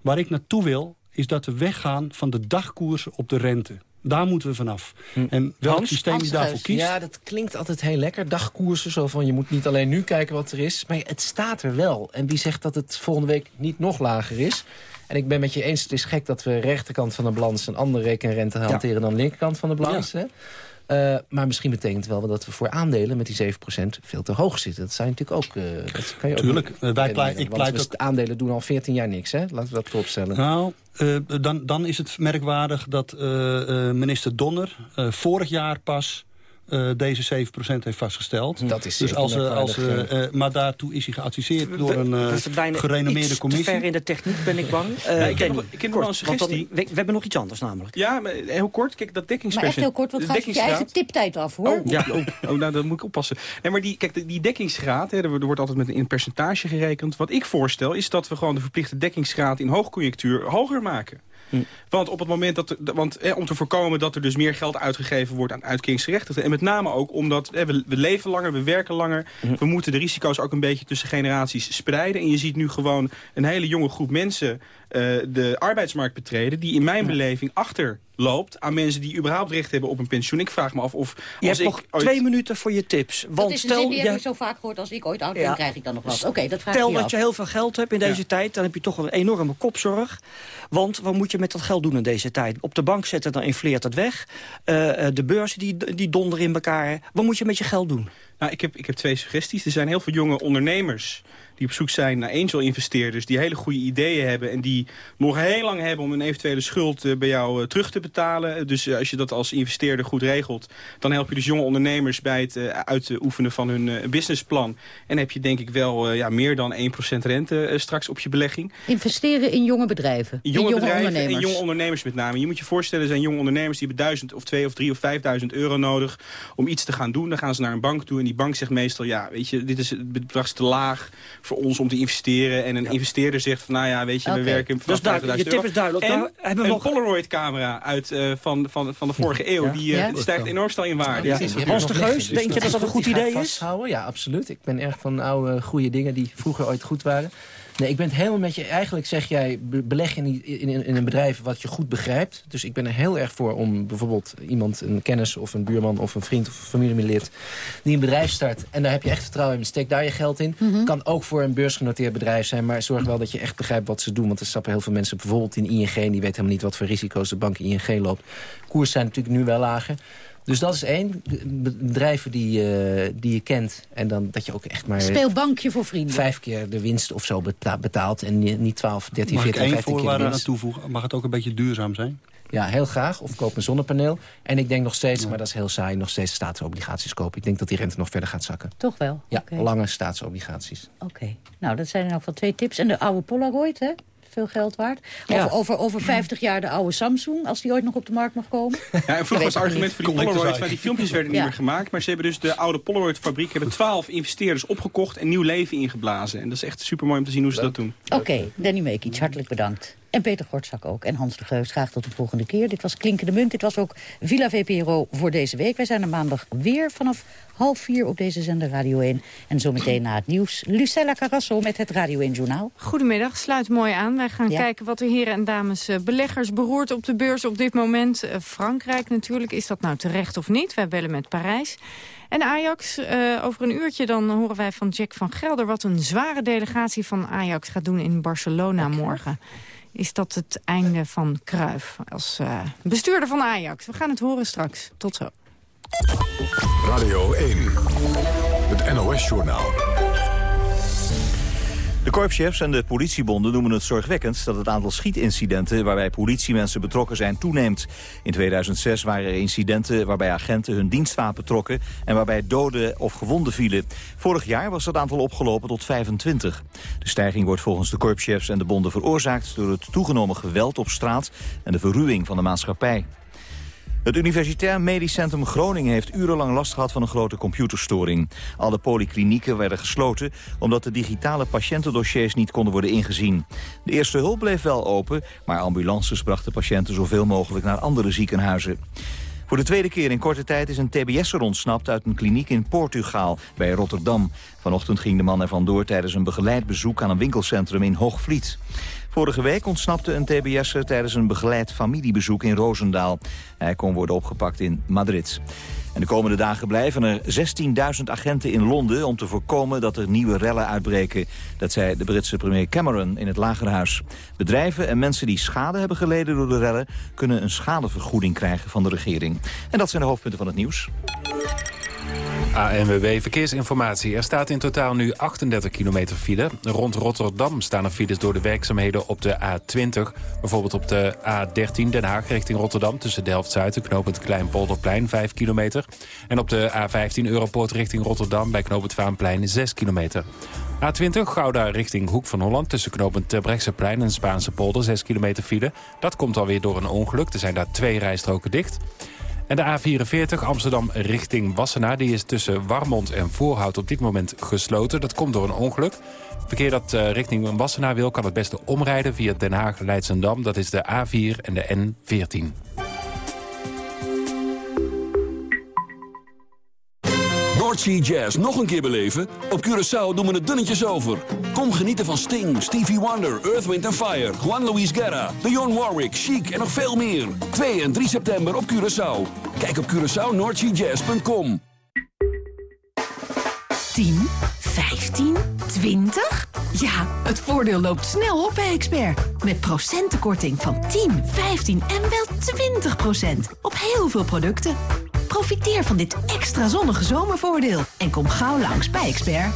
Waar ik naartoe wil, is dat we weggaan van de dagkoersen op de rente. Daar moeten we vanaf. En welk Hans? systeem je Hans daarvoor Geus. kiest... Ja, dat klinkt altijd heel lekker. Dagkoersen, zo van je moet niet alleen nu kijken wat er is. Maar het staat er wel. En wie zegt dat het volgende week niet nog lager is? En ik ben met je eens, het is gek dat we rechterkant van de balans... een andere rekenrente hanteren dan linkerkant van de balans. Hè? Eh, maar misschien betekent het wel dat we voor aandelen met die 7% veel te hoog zitten. Dat zijn natuurlijk ook... eh, dat kan je ook Tuurlijk. Eh, wij pleit- want ik pleit we- ook- aandelen doen al 14 jaar niks, hè? Laten we dat vooropstellen. Nou, dan, dan is het merkwaardig dat minister Donner vorig jaar pas eh, deze 7% heeft vastgesteld. Dat is dus als, eh, als, eh, Maar daartoe is hij geadviseerd door een eh, gerenommeerde commissie. te ver in de techniek, ben ik bang. Ja, ik heb ik heb nog een want dan- suggestie. we, we hebben nog iets anders namelijk. Ja, maar heel kort. Kijk, dat Maar echt heel kort, want de gaat je eigen dekkingsgraad- tiptijd af, hoor. Oh, ja, oh, oh, nou, dat moet ik oppassen. Nee, maar die, kijk, die dekkingsgraad, hè, er wordt er wordt altijd met een percentage gerekend. Wat ik voorstel is dat we gewoon de verplichte dekkingsgraad in hoogconjunctuur hoger maken. Want op het moment dat... Want om te voorkomen dat er dus meer geld uitgegeven wordt aan uitkeringsgerechtigden. En met name ook omdat we, we leven langer, we werken langer. We moeten de risico's ook een beetje tussen generaties spreiden. En je ziet nu gewoon een hele jonge groep mensen de arbeidsmarkt betreden... die in mijn beleving achterloopt aan mensen die überhaupt recht hebben op een pensioen. Ik vraag me af of... Je als hebt ik nog ooit- twee minuten voor je tips. Dat Want is een zin stel, die heb je, ik zo vaak gehoord. Als ik ooit oud ben, Ja. krijg ik dan nog wat. Oké, dat vraag stel ik je dat af. je heel veel geld hebt in deze tijd... dan heb je toch een enorme kopzorg. Want wat moet je met dat geld doen in deze tijd? Op de bank zetten, dan infleert het weg. Eh, eh, de beurzen die, die donderen in elkaar. Wat moet je met je geld doen? Nou, ik heb, ik heb twee suggesties. Er zijn heel veel jonge ondernemers die op zoek zijn naar angel-investeerders... die hele goede ideeën hebben en die nog heel lang hebben... om een eventuele schuld eh, bij jou eh, terug te betalen. Dus eh, als je dat als investeerder goed regelt... dan help je dus jonge ondernemers bij het uitoefenen van hun businessplan. En heb je denk ik wel ja, meer dan 1% rente straks op je belegging. Investeren in jonge bedrijven, in jonge, bedrijven ondernemers. en jonge ondernemers met name. Je moet je voorstellen, er zijn jonge ondernemers... die hebben 1000 of 2 of 3 of 5000 euro nodig om iets te gaan doen. Dan gaan ze naar een bank toe en die bank zegt meestal... ja, weet je, dit is, het bedrag is te laag voor ons om te investeren. En een ja. investeerder zegt van, nou ja, weet je, okay. we werken dus je tip is duidelijk. En Daar hebben we een nog... Polaroid-camera uit uh, van, van, van de vorige eeuw, ja. die uh, ja. stijgt enorm snel in waarde. Ja. Hans de Geus, denk je dat dat een goed idee is? Vasthouden? Ja, absoluut. Ik ben erg van oude goede dingen die vroeger ooit goed waren. Nee, ik ben het helemaal met je. Eigenlijk zeg jij, beleg in, in, in, een bedrijf wat je goed begrijpt. Dus ik ben er heel erg voor om bijvoorbeeld iemand, een kennis of een buurman of een vriend of familielid die een bedrijf start. En daar heb je echt vertrouwen in, steek daar je geld in. Mhm. Mm -hmm. Kan ook voor een beursgenoteerd bedrijf zijn, maar zorg wel dat je echt begrijpt wat ze doen. Want er stappen heel veel mensen bijvoorbeeld in ING, die weten helemaal niet wat voor risico's de bank ING loopt. Koers zijn natuurlijk nu wel lager. Dus dat is één. Bedrijven die, uh, die je kent. En dan dat je ook echt maar... Speel bankje voor vrienden. Vijf keer de winst of zo betaalt. En niet 12, 13, Mag 14, 15 keer voorwaarde aan toevoegen? Mag het ook een beetje duurzaam zijn? Ja, heel graag. Of koop een zonnepaneel. En ik denk nog steeds, ja. maar dat is heel saai... nog steeds staatsobligaties kopen. Ik denk dat die rente nog verder gaat zakken. Toch wel? Ja, okay. lange staatsobligaties. Oké. Okay. Nou, dat zijn in elk geval twee tips. En de oude Polaroid, hè? Veel geld waard. Ja. Over, over, over 50 jaar de oude Samsung, als die ooit nog op de markt mag komen. Ja, en vroeger was het argument voor die Polaroid, maar die filmpjes werden niet meer gemaakt. Maar ze hebben dus de oude Polaroid-fabriek, hebben 12 investeerders opgekocht en nieuw leven ingeblazen. En dat is echt super mooi om te zien hoe ze Leuk. dat doen. Oké, okay, Danny Meekic, hartelijk bedankt. En Peter Gortzak ook. En Hans de Geus, graag tot de volgende keer. Dit was Klinkende Munt. Dit was ook Villa VPRO voor deze week. Wij zijn er maandag weer vanaf half vier op deze zender Radio 1. En zometeen na het nieuws Lucella Carrasso met het Radio 1 Journaal. Goedemiddag, sluit mooi aan. Wij gaan kijken wat de heren en dames eh, beleggers beroert op de beurs op dit moment. Eh, Frankrijk natuurlijk, is dat nou terecht of niet? Wij bellen met Parijs. En Ajax, uh, over een uurtje dan horen wij van Jack van Gelder... wat een zware delegatie van Ajax gaat doen in Barcelona morgen. Is dat het einde van Cruijff als uh, bestuurder van Ajax? We gaan het horen straks. Tot zo. Radio 1, het NOS-journaal. De korpschefs en de politiebonden noemen het zorgwekkend dat het aantal schietincidenten waarbij politiemensen betrokken zijn toeneemt. In 2006 waren er incidenten waarbij agenten hun dienstwapen trokken en waarbij doden of gewonden vielen. Vorig jaar was dat aantal opgelopen tot 25. De stijging wordt volgens de korpschefs en de bonden veroorzaakt door het toegenomen geweld op straat en de verruwing van de maatschappij. Het Universitair Medisch Centrum Groningen heeft urenlang last gehad van een grote computerstoring. Alle polyklinieken werden gesloten omdat de digitale patiëntendossiers niet konden worden ingezien. De eerste hulp bleef wel open, maar ambulances brachten patiënten zoveel mogelijk naar andere ziekenhuizen. Voor de tweede keer in korte tijd is een tbs'er ontsnapt uit een kliniek in Portugal bij Rotterdam. Vanochtend ging de man er vandoor tijdens een begeleid bezoek aan een winkelcentrum in Hoogvliet. Vorige week ontsnapte een TBS'er tijdens een begeleid familiebezoek in Roosendaal. Hij kon worden opgepakt in Madrid. En de komende dagen blijven er 16.000 agenten in Londen... om te voorkomen dat er nieuwe rellen uitbreken. Dat zei de Britse premier Cameron in het Lagerhuis. Bedrijven en mensen die schade hebben geleden door de rellen... kunnen een schadevergoeding krijgen van de regering. En dat zijn de hoofdpunten van het nieuws. ANWB Verkeersinformatie. Er staat in totaal nu 38 kilometer file. Rond Rotterdam staan er files door de werkzaamheden op de A20. Bijvoorbeeld op de A13 Den Haag richting Rotterdam... tussen Delft-Zuid en knooppunt Kleinpolderplein 5 kilometer. En op de A15 Europoort richting Rotterdam bij knooppunt Vaanplein 6 kilometer. A20 Gouda richting Hoek van Holland tussen knooppunt Terbrechtseplein en Spaanse polder 6 kilometer file. Dat komt alweer door een ongeluk. Er zijn daar twee rijstroken dicht. En de A44 Amsterdam richting Wassenaar... die is tussen Warmond en Voorhout op dit moment gesloten. Dat komt door een ongeluk. Verkeer dat uh, richting Wassenaar wil... kan het beste omrijden via Den Haag-Leidsendam. Dat is de A4 en de N14. Noordsea Jazz nog een keer beleven? Op Curaçao doen we het dunnetjes over. Kom genieten van Sting, Stevie Wonder, Earth, Wind Fire... Juan Luis Guerra, Dionne Warwick, Chic en nog veel meer. 2 en 3 september op Curaçao. Kijk op CuraçaoNoordseaJazz.com 10, 15, 20? Ja, het voordeel loopt snel op bij Expert. Met procentenkorting van 10, 15 en wel 20 procent. Op heel veel producten. Profiteer van dit extra zonnige zomervoordeel. En kom gauw langs bij Expert.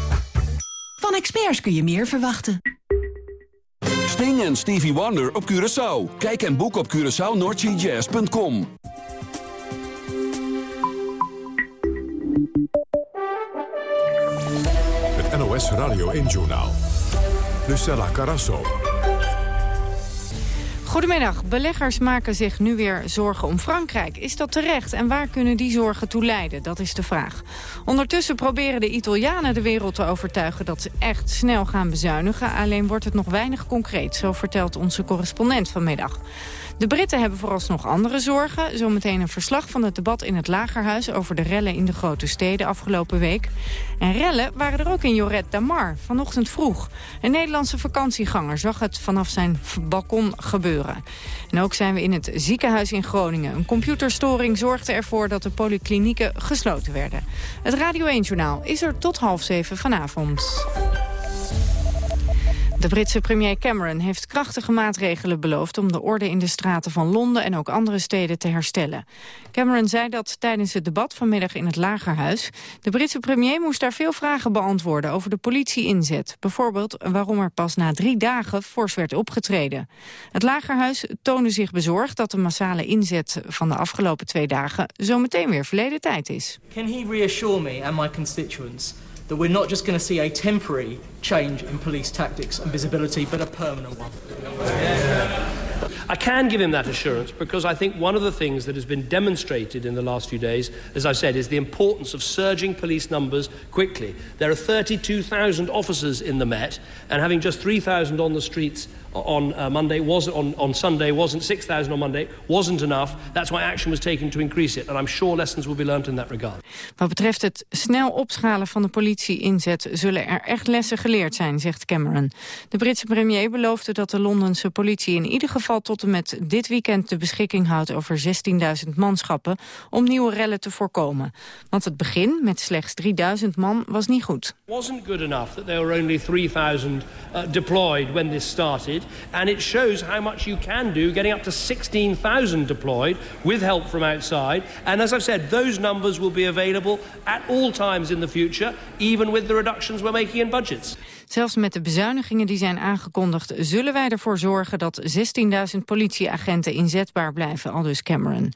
Van experts kun je meer verwachten. Sting en Stevie Wonder op Curaçao. Kijk en boek op CuraçaoNordGJazz.com. Het NOS Radio 1 Journaal. Lucella Carasso. Goedemiddag. Beleggers maken zich nu weer zorgen om Frankrijk. Is dat terecht en waar kunnen die zorgen toe leiden? Dat is de vraag. Ondertussen proberen de Italianen de wereld te overtuigen... dat ze echt snel gaan bezuinigen. Alleen wordt het nog weinig concreet, zo vertelt onze correspondent vanmiddag. De Britten hebben vooralsnog andere zorgen. Zometeen een verslag van het debat in het Lagerhuis... over de rellen in de grote steden afgelopen week. En rellen waren er ook in Joret Damar, vanochtend vroeg. Een Nederlandse vakantieganger zag het vanaf zijn balkon gebeuren. En ook zijn we in het ziekenhuis in Groningen. Een computerstoring zorgde ervoor dat de polyklinieken gesloten werden. Het Radio 1-journaal is er tot half zeven vanavond. De Britse premier Cameron heeft krachtige maatregelen beloofd... om de orde in de straten van Londen en ook andere steden te herstellen. Cameron zei dat tijdens het debat vanmiddag in het Lagerhuis. De Britse premier moest daar veel vragen beantwoorden over de politieinzet. Bijvoorbeeld waarom er pas na drie dagen fors werd opgetreden. Het Lagerhuis toonde zich bezorgd dat de massale inzet van de afgelopen twee dagen... zometeen weer verleden tijd is. Can he reassure me and my constituents that we're not just going to see a temporary change in police tactics and visibility, but a permanent one. I can give him that assurance because I think one of the things that has been demonstrated in the last few days, as I said, is the importance of surging police numbers quickly. There are 32,000 officers in the Met, and having just 3,000 on the streets on uh, Monday was on, on Sunday wasn't 6,000 on Monday wasn't enough. That's why action was taken to increase it. And I'm sure lessons will be learned in that regard. Wat betreft het snel opschalen van de politie-inzet zullen er echt lessen geleerd zijn, zegt Cameron. De Britse premier beloofde dat de Londense politie in ieder geval tot en met dit weekend de beschikking houdt over 16.000 manschappen om nieuwe rellen te voorkomen. Want het begin met slechts 3000 man was niet goed. wasn't good enough that there were only 3,000 uh, deployed when this started, and it shows how much you can do getting up to 16,000 deployed with help from outside. And as I've said, those numbers will be available at all times in the future, even with the reductions we're making in budgets. Zelfs met de bezuinigingen die zijn aangekondigd... zullen wij ervoor zorgen dat 16.000 politieagenten inzetbaar blijven, aldus Cameron.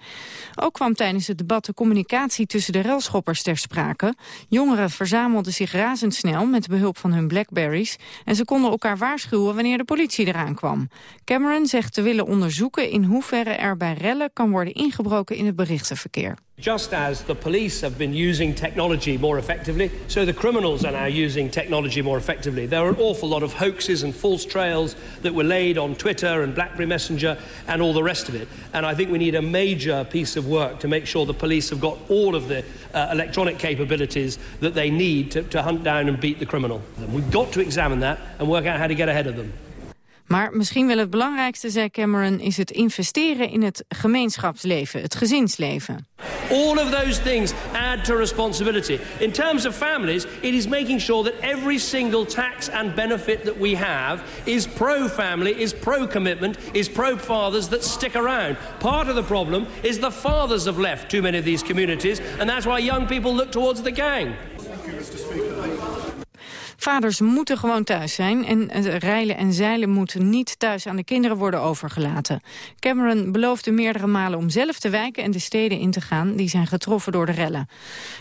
Ook kwam tijdens het debat de communicatie tussen de relschoppers ter sprake. Jongeren verzamelden zich razendsnel met behulp van hun Blackberries... en ze konden elkaar waarschuwen wanneer de politie eraan kwam. Cameron zegt te willen onderzoeken in hoeverre er bij rellen kan worden ingebroken in het berichtenverkeer. Just as the police have been using technology more effectively, so the criminals are now using technology more effectively. There are an awful lot of hoaxes and false trails that were laid on Twitter and BlackBerry Messenger and all the rest of it. And I think we need a major piece of work to make sure the police have got all of the uh, electronic capabilities that they need to, to hunt down and beat the criminal. And We've got to examine that and work out how to get ahead of them. Maar misschien wel het belangrijkste, zei Cameron, is het investeren in het gemeenschapsleven, het gezinsleven. All of those things add to responsibility. In terms of families, it is making sure that every single tax and benefit that we have is pro-family, is pro-commitment, is pro-fathers that stick around. Part of the problem is the fathers have left too many of these communities, and that's why young people look towards the gang. Vaders moeten gewoon thuis zijn en het rijlen en zeilen moeten niet thuis aan de kinderen worden overgelaten. Cameron beloofde meerdere malen om zelf te wijken en de steden in te gaan die zijn getroffen door de rellen.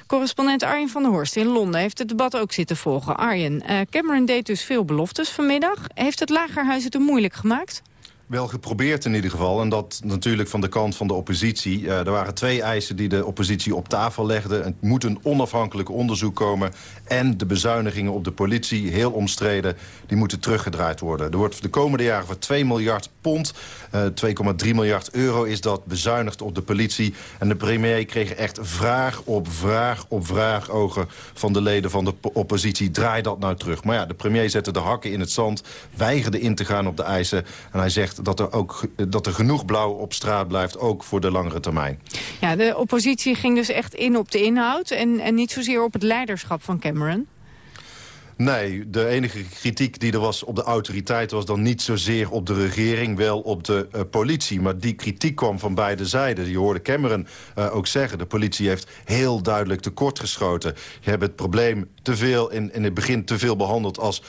Correspondent Arjen van der Horst in Londen heeft het debat ook zitten volgen. Arjen, uh, Cameron deed dus veel beloftes vanmiddag. Heeft het Lagerhuis het hem moeilijk gemaakt? Wel geprobeerd in ieder geval. En dat natuurlijk van de kant van de oppositie. Uh, er waren twee eisen die de oppositie op tafel legde. Het moet een onafhankelijk onderzoek komen. En de bezuinigingen op de politie, heel omstreden, die moeten teruggedraaid worden. Er wordt de komende jaren voor 2 miljard pond, uh, 2,3 miljard euro is dat bezuinigd op de politie. En de premier kreeg echt vraag op vraag op vraag ogen van de leden van de oppositie. Draai dat nou terug. Maar ja, de premier zette de hakken in het zand, weigerde in te gaan op de eisen. En hij zegt dat er, ook, dat er genoeg blauw op straat blijft, ook voor de langere termijn. Ja, de oppositie ging dus echt in op de inhoud en, en niet zozeer op het leiderschap van Cameron. Nee, de enige kritiek die er was op de autoriteit... was dan niet zozeer op de regering, wel op de uh, politie. Maar die kritiek kwam van beide zijden. Je hoorde Cameron uh, ook zeggen... de politie heeft heel duidelijk tekortgeschoten. Je hebt het probleem te veel in, in het begin te veel behandeld als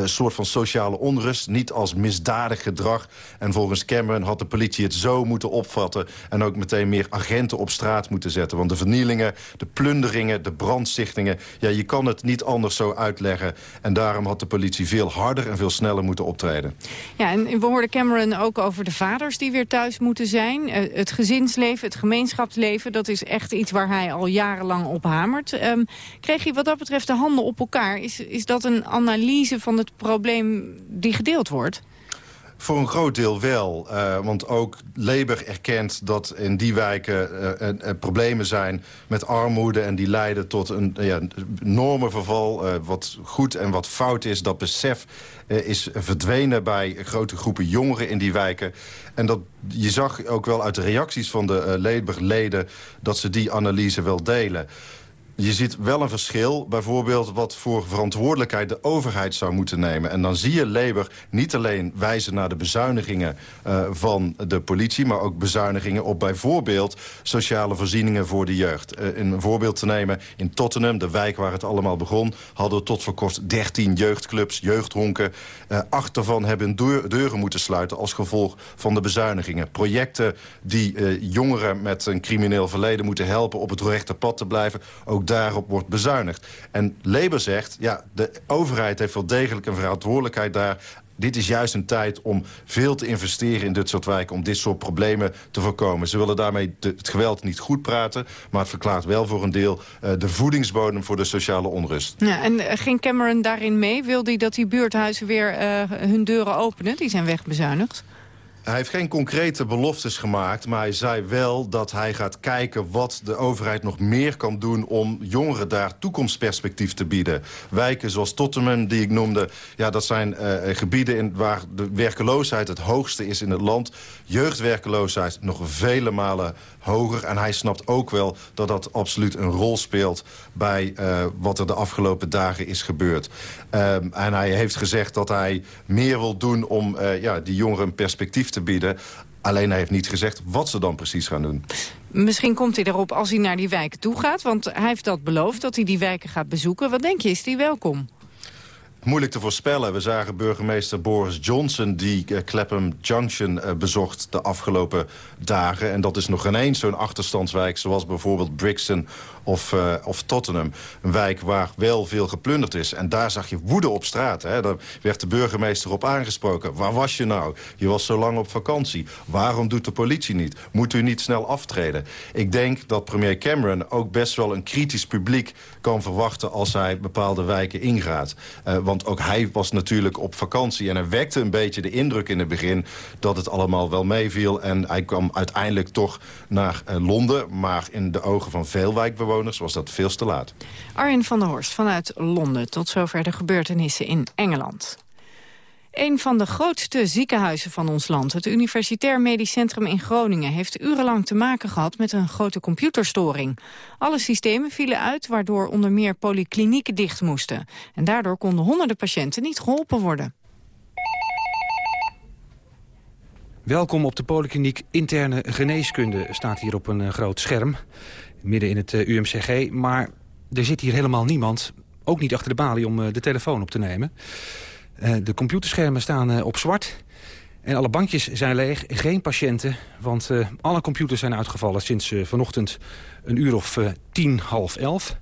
een soort van sociale onrust, niet als misdadig gedrag. En volgens Cameron had de politie het zo moeten opvatten... en ook meteen meer agenten op straat moeten zetten. Want de vernielingen, de plunderingen, de brandstichtingen... ja, je kan het niet anders zo uitleggen. En daarom had de politie veel harder en veel sneller moeten optreden. Ja, en we hoorden Cameron ook over de vaders die weer thuis moeten zijn. het gezinsleven, het gemeenschapsleven, dat is echt iets waar hij al jarenlang op hamert. Um, kreeg hij wat dat betreft de handen op elkaar? Is, is dat een analyse van de het probleem die gedeeld wordt? Voor een groot deel wel. Uh, want ook Labour erkent dat in die wijken uh, uh, problemen zijn met armoede... en die leiden tot een ja, normenverval. wat goed en wat fout is, dat besef is verdwenen bij grote groepen jongeren in die wijken. En dat, je zag ook wel uit de reacties van de Labour-leden... dat ze die analyse wel delen. Je ziet wel een verschil, bijvoorbeeld wat voor verantwoordelijkheid de overheid zou moeten nemen. En dan zie je Labour niet alleen wijzen naar de bezuinigingen uh, van de politie... maar ook bezuinigingen op bijvoorbeeld sociale voorzieningen voor de jeugd. Uh, een voorbeeld te nemen, in Tottenham, de wijk waar het allemaal begon... hadden we tot voor kort 13 jeugdclubs, jeugdhonken. Uh, acht daarvan hebben deur, deuren moeten sluiten als gevolg van de bezuinigingen. Projecten die jongeren met een crimineel verleden moeten helpen... op het rechte pad te blijven, ook daarop wordt bezuinigd. En Labour zegt, ja, de overheid heeft wel degelijk een verantwoordelijkheid daar dit is juist een tijd om veel te investeren in dit soort wijken... om dit soort problemen te voorkomen. Ze willen daarmee het geweld niet goed praten... maar het verklaart wel voor een deel uh, de voedingsbodem voor de sociale onrust. Ja, en uh, ging Cameron daarin mee? Wil hij dat die buurthuizen weer uh, hun deuren openen? Die zijn wegbezuinigd. Hij heeft geen concrete beloftes gemaakt, maar hij zei wel dat hij gaat kijken wat de overheid nog meer kan doen om jongeren daar toekomstperspectief te bieden. Wijken zoals Tottenham, die ik noemde, ja, dat zijn uh, gebieden in, waar de werkeloosheid het hoogste is in het land. Jeugdwerkeloosheid nog vele malen hoger. En hij snapt ook wel dat dat absoluut een rol speelt... bij uh, wat er de afgelopen dagen is gebeurd. Um, en hij heeft gezegd dat hij meer wil doen om ja, die jongeren een perspectief te bieden. Alleen hij heeft niet gezegd wat ze dan precies gaan doen. Misschien komt hij erop als hij naar die wijken toe gaat. Want hij heeft dat beloofd, dat hij die wijken gaat bezoeken. Wat denk je, is hij welkom? Moeilijk te voorspellen. We zagen burgemeester Boris Johnson die uh, Clapham Junction uh, bezocht de afgelopen dagen. En dat is nog ineens zo'n achterstandswijk zoals bijvoorbeeld Brixton of, uh, of Tottenham. Een wijk waar wel veel geplunderd is. En daar zag je woede op straat. Hè. Daar werd de burgemeester op aangesproken. Waar was je nou? Je was zo lang op vakantie. Waarom doet de politie niet? Moet u niet snel aftreden? Ik denk dat premier Cameron ook best wel een kritisch publiek kan verwachten... als hij bepaalde wijken ingaat. Uh, want ook hij was natuurlijk op vakantie. En hij wekte een beetje de indruk in het begin... dat het allemaal wel meeviel. En hij kwam uiteindelijk toch naar uh, Londen. Maar in de ogen van veel wijkbewoners was dat veel te laat. Arjen van der Horst vanuit Londen. Tot zover de gebeurtenissen in Engeland. Een van de grootste ziekenhuizen van ons land, het Universitair Medisch Centrum in Groningen, heeft urenlang te maken gehad met een grote computerstoring. Alle systemen vielen uit, waardoor onder meer polyklinieken dicht moesten. En daardoor konden honderden patiënten niet geholpen worden. Welkom op de Polykliniek Interne Geneeskunde, staat hier op een uh, groot scherm. Midden in het uh, UMCG, maar er zit hier helemaal niemand. Ook niet achter de balie om uh, de telefoon op te nemen. De computerschermen staan op zwart. En alle bankjes zijn leeg, geen patiënten. Want alle computers zijn uitgevallen sinds vanochtend een uur of tien, half elf.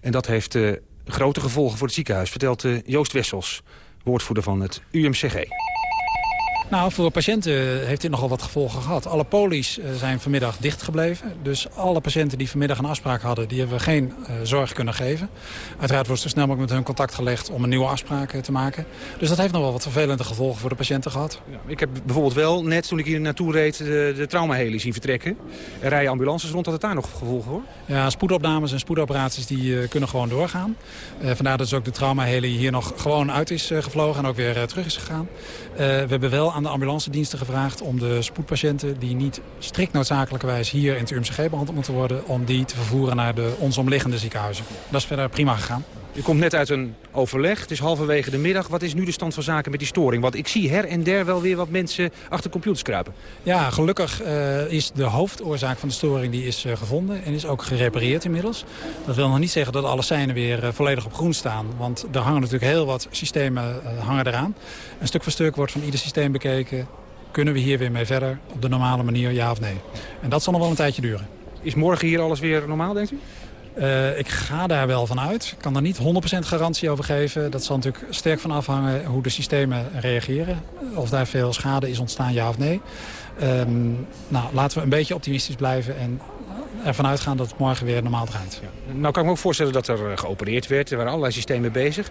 En dat heeft grote gevolgen voor het ziekenhuis, vertelt Joost Wessels, woordvoerder van het UMCG. Nou, voor patiënten heeft dit nogal wat gevolgen gehad. Alle polies zijn vanmiddag dichtgebleven. Dus alle patiënten die vanmiddag een afspraak hadden... die hebben we geen uh, zorg kunnen geven. Uiteraard wordt zo snel mogelijk met hun contact gelegd... om een nieuwe afspraak te maken. Dus dat heeft nog wel wat vervelende gevolgen voor de patiënten gehad. Ja, ik heb bijvoorbeeld wel, net toen ik hier naartoe reed... de, de traumaheli zien vertrekken. Er rijden ambulances rond. Dat het daar nog gevolgen hoor? Ja, spoedopnames en spoedoperaties die uh, kunnen gewoon doorgaan. Vandaar dat dus ook de traumaheli hier nog gewoon uit is gevlogen... en ook weer terug is gegaan. we hebben wel aan de ambulancediensten gevraagd om de spoedpatiënten... die niet strikt noodzakelijkerwijs hier in het UMCG behandeld moeten worden... om die te vervoeren naar de ons omliggende ziekenhuizen. Dat is verder prima gegaan. U komt net uit een overleg, het is halverwege de middag. Wat is nu de stand van zaken met die storing? Want ik zie her en der wel weer wat mensen achter computers kruipen. Ja, gelukkig uh, is de hoofdoorzaak van de storing die is uh, gevonden en is ook gerepareerd inmiddels. Dat wil nog niet zeggen dat alle seinen weer uh, volledig op groen staan. Want er hangen natuurlijk heel wat systemen hangen eraan. En stuk voor stuk wordt van ieder systeem bekeken... kunnen we hier weer mee verder op de normale manier, ja of nee? En dat zal nog wel een tijdje duren. Is morgen hier alles weer normaal, denkt u? Uh, ik ga daar wel van uit. Ik kan daar niet 100% garantie over geven. Dat zal natuurlijk sterk van afhangen hoe de systemen reageren. Of daar veel schade is ontstaan, ja of nee. Um, nou, laten we een beetje optimistisch blijven en ervan uitgaan dat het morgen weer normaal draait. Ja. Nou kan ik me ook voorstellen dat er geopereerd werd. Er waren allerlei systemen bezig.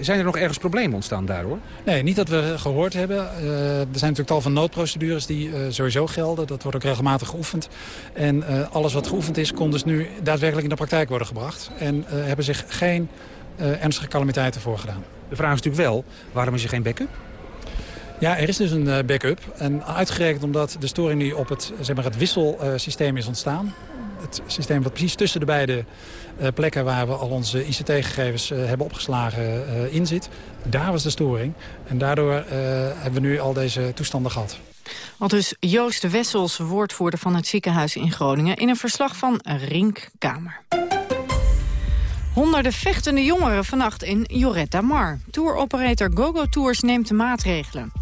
Zijn er nog ergens problemen ontstaan daar hoor? Nee, niet dat we gehoord hebben. Uh, er zijn natuurlijk tal van noodprocedures die uh, sowieso gelden. Dat wordt ook regelmatig geoefend. En uh, alles wat geoefend is, kon dus nu daadwerkelijk in de praktijk worden gebracht. En hebben zich geen ernstige calamiteiten voorgedaan. De vraag is natuurlijk wel, waarom is er geen backup? Ja, er is dus een backup. En uitgerekend omdat de storing nu op het, zeg maar, het wisselsysteem is ontstaan het systeem wat precies tussen de beide uh, plekken waar we al onze ICT-gegevens uh, hebben opgeslagen uh, in zit. Daar was de storing. En daardoor hebben we nu al deze toestanden gehad. Al dus Joost Wessels, woordvoerder van het ziekenhuis in Groningen... in een verslag van Rink Kamer. Honderden vechtende jongeren vannacht in Joretta Mar. Touroperator GoGo Tours neemt maatregelen.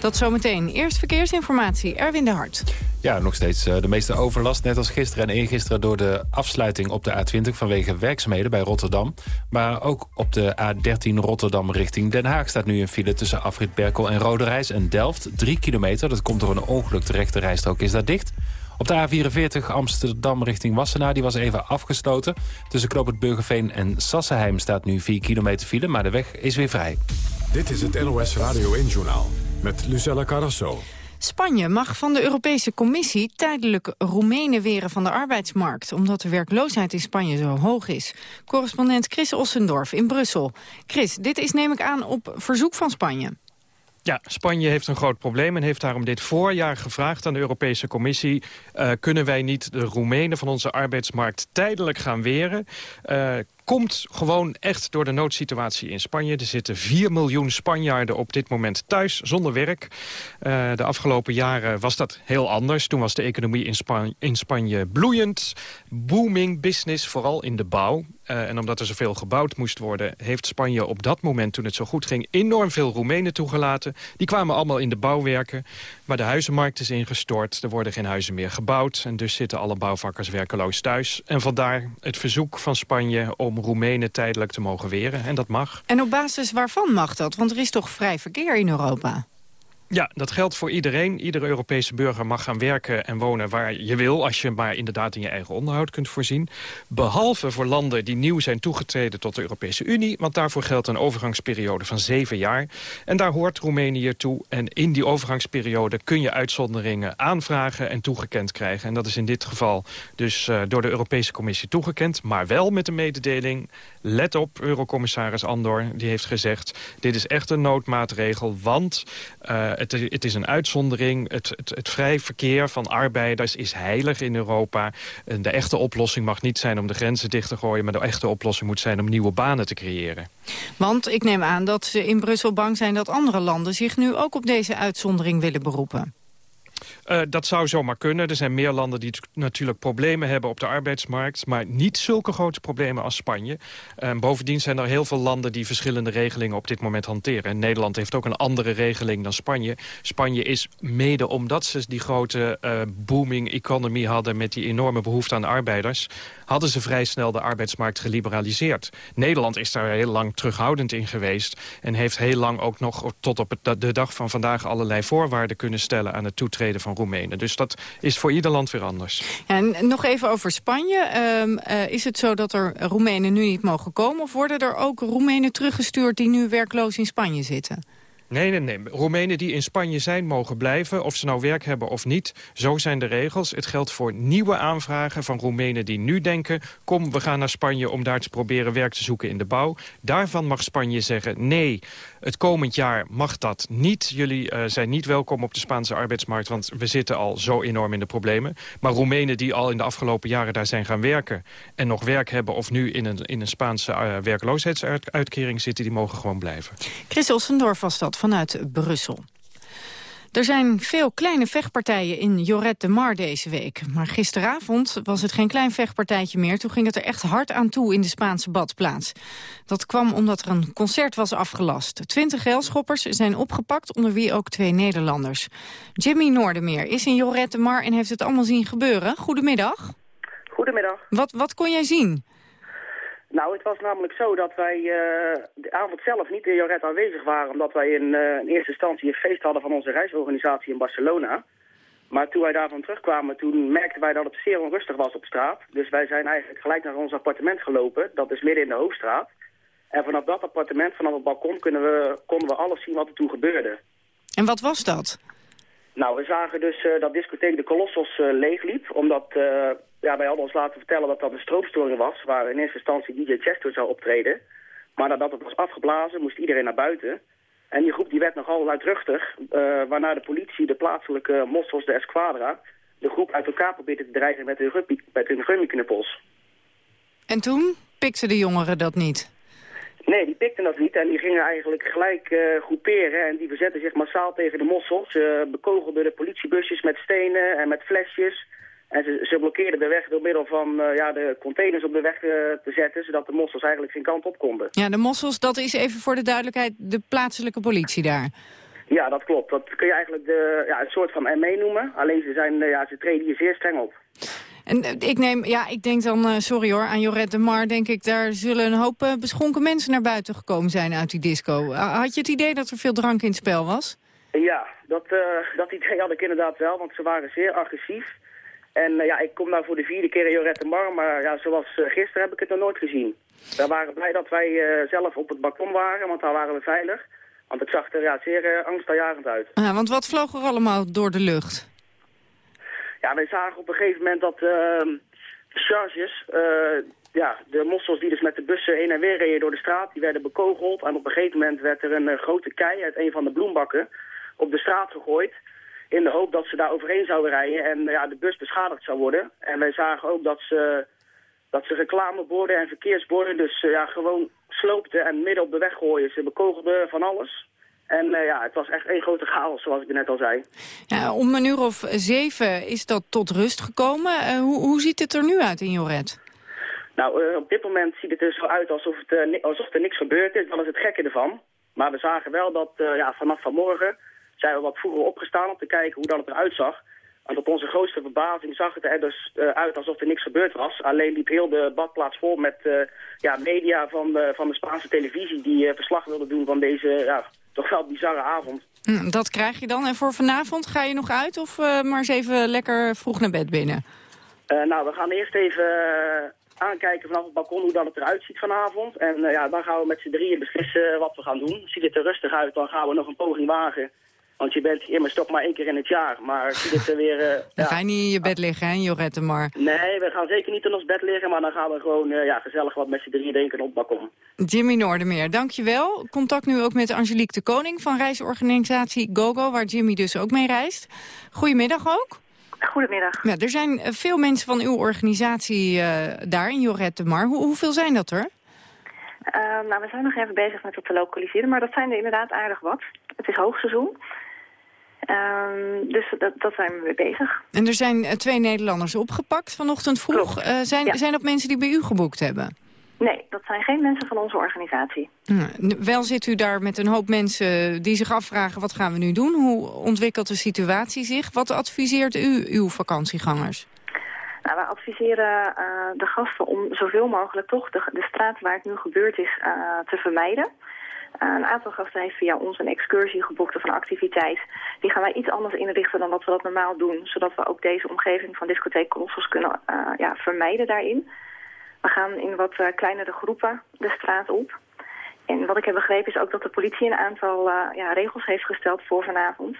Dat zometeen. Eerst verkeersinformatie. Erwin de Hart. Ja, nog steeds eh, de meeste overlast, net als gisteren en eergisteren... door de afsluiting op de A20 vanwege werkzaamheden bij Rotterdam. Maar ook op de A13 Rotterdam richting Den Haag... staat nu een file tussen Afrit Berkel en Roderijs en Delft. Drie kilometer, dat komt door een ongeluk. De rechte rijstrook is daar dicht. Op de A44 Amsterdam richting Wassenaar, die was even afgesloten. Tussen Knoop het Burgerveen en Sassenheim staat nu 4 kilometer file... maar de weg is weer vrij. Dit is het NOS Radio 1-journaal met Lucella Carrasso. Spanje mag van de Europese Commissie tijdelijk Roemenen weren van de arbeidsmarkt... omdat de werkloosheid in Spanje zo hoog is. Correspondent Chris Ossendorf in Brussel. Chris, dit is neem ik aan op verzoek van Spanje. Ja, Spanje heeft een groot probleem en heeft daarom dit voorjaar gevraagd aan de Europese Commissie. Uh, kunnen wij niet de Roemenen van onze arbeidsmarkt tijdelijk gaan weren? Uh, komt gewoon echt door de noodsituatie in Spanje. Er zitten 4 miljoen Spanjaarden op dit moment thuis zonder werk. Uh, de afgelopen jaren was dat heel anders. Toen was de economie in, in Spanje bloeiend. Booming business, vooral in de bouw. Uh, en omdat er zoveel gebouwd moest worden... heeft Spanje op dat moment, toen het zo goed ging... enorm veel Roemenen toegelaten. Die kwamen allemaal in de bouwwerken. Maar de huizenmarkt is ingestort. Er worden geen huizen meer gebouwd. En dus zitten alle bouwvakkers werkeloos thuis. En vandaar het verzoek van Spanje om Roemenen tijdelijk te mogen weren. En dat mag. En op basis waarvan mag dat? Want er is toch vrij verkeer in Europa? Ja, dat geldt voor iedereen. Iedere Europese burger mag gaan werken en wonen waar je wil... als je maar inderdaad in je eigen onderhoud kunt voorzien. Behalve voor landen die nieuw zijn toegetreden tot de Europese Unie... want daarvoor geldt een overgangsperiode van zeven jaar. En daar hoort Roemenië toe. En in die overgangsperiode kun je uitzonderingen aanvragen... en toegekend krijgen. En dat is in dit geval dus uh, door de Europese Commissie toegekend... maar wel met de mededeling... let op, Eurocommissaris Andor, die heeft gezegd... dit is echt een noodmaatregel, want... Uh, het, het, is een uitzondering. Het, het, het vrij verkeer van arbeiders is heilig in Europa. De echte oplossing mag niet zijn om de grenzen dicht te gooien... maar de echte oplossing moet zijn om nieuwe banen te creëren. Want ik neem aan dat ze in Brussel bang zijn... dat andere landen zich nu ook op deze uitzondering willen beroepen. Uh, dat zou zomaar kunnen. Er zijn meer landen die natuurlijk problemen hebben op de arbeidsmarkt... maar niet zulke grote problemen als Spanje. Bovendien zijn er heel veel landen die verschillende regelingen op dit moment hanteren. En Nederland heeft ook een andere regeling dan Spanje. Spanje is mede omdat ze die grote uh, booming economy hadden... met die enorme behoefte aan arbeiders... hadden ze vrij snel de arbeidsmarkt geliberaliseerd. Nederland is daar heel lang terughoudend in geweest... en heeft heel lang ook nog tot op de dag van vandaag... allerlei voorwaarden kunnen stellen aan het toetreden van Roemenen. Dus dat is voor ieder land weer anders. Ja, en nog even over Spanje. Um, uh, is het zo dat er Roemenen nu niet mogen komen... of worden er ook Roemenen teruggestuurd die nu werkloos in Spanje zitten? Nee, nee, nee. Roemenen die in Spanje zijn mogen blijven, of ze nou werk hebben of niet. Zo zijn de regels. Het geldt voor nieuwe aanvragen van Roemenen die nu denken... kom, we gaan naar Spanje om daar te proberen werk te zoeken in de bouw. Daarvan mag Spanje zeggen, nee, het komend jaar mag dat niet. Jullie uh, zijn niet welkom op de Spaanse arbeidsmarkt... want we zitten al zo enorm in de problemen. Maar Roemenen die al in de afgelopen jaren daar zijn gaan werken... en nog werk hebben of nu in een, in een Spaanse uh, werkloosheidsuitkering zitten... die mogen gewoon blijven. Chris Ossendorf was dat vanuit Brussel. Er zijn veel kleine vechtpartijen in Joret de Mar deze week. Maar gisteravond was het geen klein vechtpartijtje meer. Toen ging het er echt hard aan toe in de Spaanse badplaats. Dat kwam omdat er een concert was afgelast. Twintig railschoppers zijn opgepakt, onder wie ook twee Nederlanders. Jimmy Noordermeer is in Joret de Mar en heeft het allemaal zien gebeuren. Goedemiddag. Goedemiddag. Wat, wat kon jij zien? Nou, het was namelijk zo dat wij uh, de avond zelf niet in Joret aanwezig waren... omdat wij in, uh, in, eerste instantie een feest hadden van onze reisorganisatie in Barcelona. Maar toen wij daarvan terugkwamen, toen merkten wij dat het zeer onrustig was op straat. Dus wij zijn eigenlijk gelijk naar ons appartement gelopen. Dat is midden in de Hoofdstraat. En vanaf dat appartement, vanaf het balkon, we, konden we alles zien wat er toen gebeurde. En wat was dat? Nou, we zagen dus uh, dat discotheek de Colossus leegliep, omdat ja, wij hadden ons laten vertellen dat dat een stroomstoring was... waar in eerste instantie DJ Chester zou optreden. Maar nadat het was afgeblazen, moest iedereen naar buiten. En die groep die werd nogal luidruchtig... Uh, waarna de politie, de plaatselijke mossels, de Esquadra... de groep uit elkaar probeerde te dreigen met hun, met hun gummiknuppels. En toen pikten de jongeren dat niet? Nee, die pikten dat niet en die gingen eigenlijk gelijk uh, groeperen en die verzetten zich massaal tegen de mossels. Ze uh, bekogelden de politiebusjes met stenen en met flesjes. En ze, ze blokkeerden de weg door middel van uh, ja, de containers op de weg uh, te zetten... zodat de mossels eigenlijk geen kant op konden. Ja, de mossels, dat is even voor de duidelijkheid de plaatselijke politie daar. Ja, dat klopt. Dat kun je eigenlijk de, ja, een soort van ME noemen. Alleen ze, zijn, eh, ja, ze treden hier zeer streng op. En eh, ik neem, ja, ik denk dan, eh, sorry hoor, aan Jorette de Mar, denk ik, daar zullen een hoop eh, beschonken mensen naar buiten gekomen zijn uit die disco. Had je het idee dat er veel drank in het spel was? Ja, dat, eh, dat idee had ik inderdaad wel, want ze waren zeer agressief. En ja, ik kom nou voor de vierde keer in Jorette Mar, maar ja, zoals gisteren heb ik het nog nooit gezien. We waren blij dat wij zelf op het balkon waren, want daar waren we veilig. Want het zag er ja, zeer uh, angstaanjagend uit. Ah, want wat vloog er allemaal door de lucht? Ja, wij zagen op een gegeven moment dat ehm, de charges, eh, ja, de mossels die dus met de bussen heen en weer reden door de straat, die werden bekogeld. En op een gegeven moment werd er een eh, grote kei uit een van de bloembakken op de straat gegooid. In de hoop dat ze daar overheen zouden rijden en ja, de bus beschadigd zou worden. En wij zagen ook dat ze, dat ze reclameborden en verkeersborden dus eh, ja, gewoon sloopten en midden op de weg gooien. Ze bekogelden van alles. En eh, ja, het was echt één grote chaos, zoals ik net al zei. Ja, om een uur of zeven is dat tot rust gekomen. Eh, hoe, hoe ziet het er nu uit in Joret? Nou, eh, op dit moment ziet het er zo uit alsof, het, alsof er niks gebeurd is. Dat is het gekke ervan. Maar we zagen wel dat ja, vanaf vanmorgen zijn we wat vroeger opgestaan om te kijken hoe dat het eruit zag. En tot onze grootste verbazing zag het er dus uit alsof er niks gebeurd was. Alleen liep heel de badplaats vol met ja, media van, de- van de Spaanse televisie... die verslag wilden doen van deze ja, toch wel bizarre avond. Hm, dat krijg je dan. En voor vanavond ga je nog uit of eh, maar eens even lekker vroeg naar bed binnen? Eh, nou, we gaan eerst even eh, aankijken vanaf het balkon hoe dat het eruit ziet vanavond. En ja, dan gaan we met z'n drieën beslissen wat we gaan doen. Ziet het er rustig uit, dan gaan we nog een poging wagen. Want je bent immers toch maar één keer in het jaar. Maar ziet het er weer... eh, Dan ja. ga je niet in je bed liggen, hè, Jorette, maar... Nee, we gaan zeker niet in ons bed liggen, maar dan gaan we gewoon eh, ja, gezellig wat met z'n drieën drinken op het balkon. Jimmy Noordermeer, dankjewel. Contact nu ook met Angelique de Koning van reisorganisatie GoGo, waar Jimmy dus ook mee reist. Goedemiddag ook. Goedemiddag. Ja, er zijn eh, veel mensen van uw organisatie eh, daar in Jorette de Mar. Hoe, hoeveel zijn dat er? Ehm, nou, we zijn nog even bezig met het te lokaliseren, maar dat zijn er inderdaad aardig wat. Het is hoogseizoen. Ehm, dus dat, dat zijn we mee bezig. En er zijn eh, twee Nederlanders opgepakt vanochtend vroeg. Eh, zijn, Ja. zijn dat mensen die bij u geboekt hebben? Nee, dat zijn geen mensen van onze organisatie. Hm, Wel zit u daar met een hoop mensen die zich afvragen... wat gaan we nu doen? Hoe ontwikkelt de situatie zich? Wat adviseert u uw vakantiegangers? Nou, wij adviseren eh, de gasten om zoveel mogelijk toch de, de straat waar het nu gebeurd is te vermijden. Een aantal gasten heeft via ons een excursie geboekt of een activiteit. Die gaan wij iets anders inrichten dan wat we dat normaal doen. Zodat we ook deze omgeving van discotheek kunnen eh, ja, vermijden daarin. We gaan in wat eh, kleinere groepen de straat op. En wat ik heb begrepen is ook dat de politie een aantal eh, ja, regels heeft gesteld voor vanavond.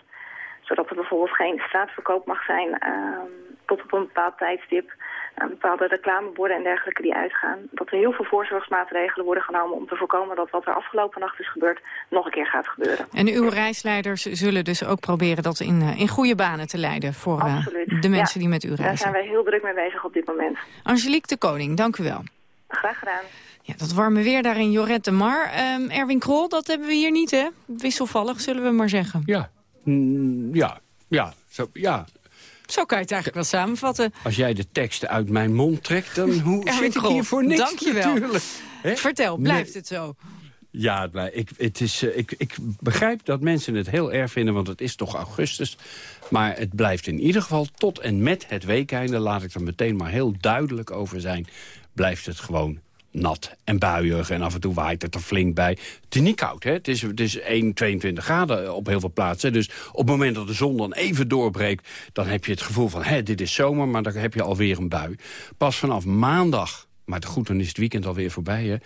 Zodat er bijvoorbeeld geen straatverkoop mag zijn ehm, tot op een bepaald tijdstip. Eh, bepaalde reclameborden en dergelijke die uitgaan. Dat er heel veel voorzorgsmaatregelen worden genomen om te voorkomen dat wat er afgelopen nacht is gebeurd nog een keer gaat gebeuren. En uw reisleiders zullen dus ook proberen dat in, eh, in goede banen te leiden... voor eh, de mensen Ja, die met u Daar reizen. zijn wij heel druk mee bezig op dit moment. Angelique de Koning, dank u wel. Graag gedaan. Ja, dat warme weer daar in Jorette de Mar. Ehm, Erwin Krol, dat hebben we hier niet, hè? Wisselvallig, zullen we maar zeggen. Ja, Mm, ja, ja, zo, ja. Zo kan je het eigenlijk wel samenvatten. Als jij de teksten uit mijn mond trekt, dan hoe zit ik hier voor niks dank je wel. natuurlijk. Hè? Vertel, blijft Nee. het zo? Ja, ik, het is, eh, ik, ik begrijp dat mensen het heel erg vinden, want het is toch augustus. Maar het blijft in ieder geval tot en met het weekeinde, laat ik er meteen maar heel duidelijk over zijn, blijft het gewoon nat en buiig en af en toe waait het er flink bij. Het is niet koud, hè? Het is, het is 1, 22 graden op heel veel plaatsen. Dus op het moment dat de zon dan even doorbreekt... dan heb je het gevoel van, hè, dit is zomer, maar dan heb je alweer een bui. Pas vanaf maandag maar goed, dan is het weekend alweer voorbij. Hè?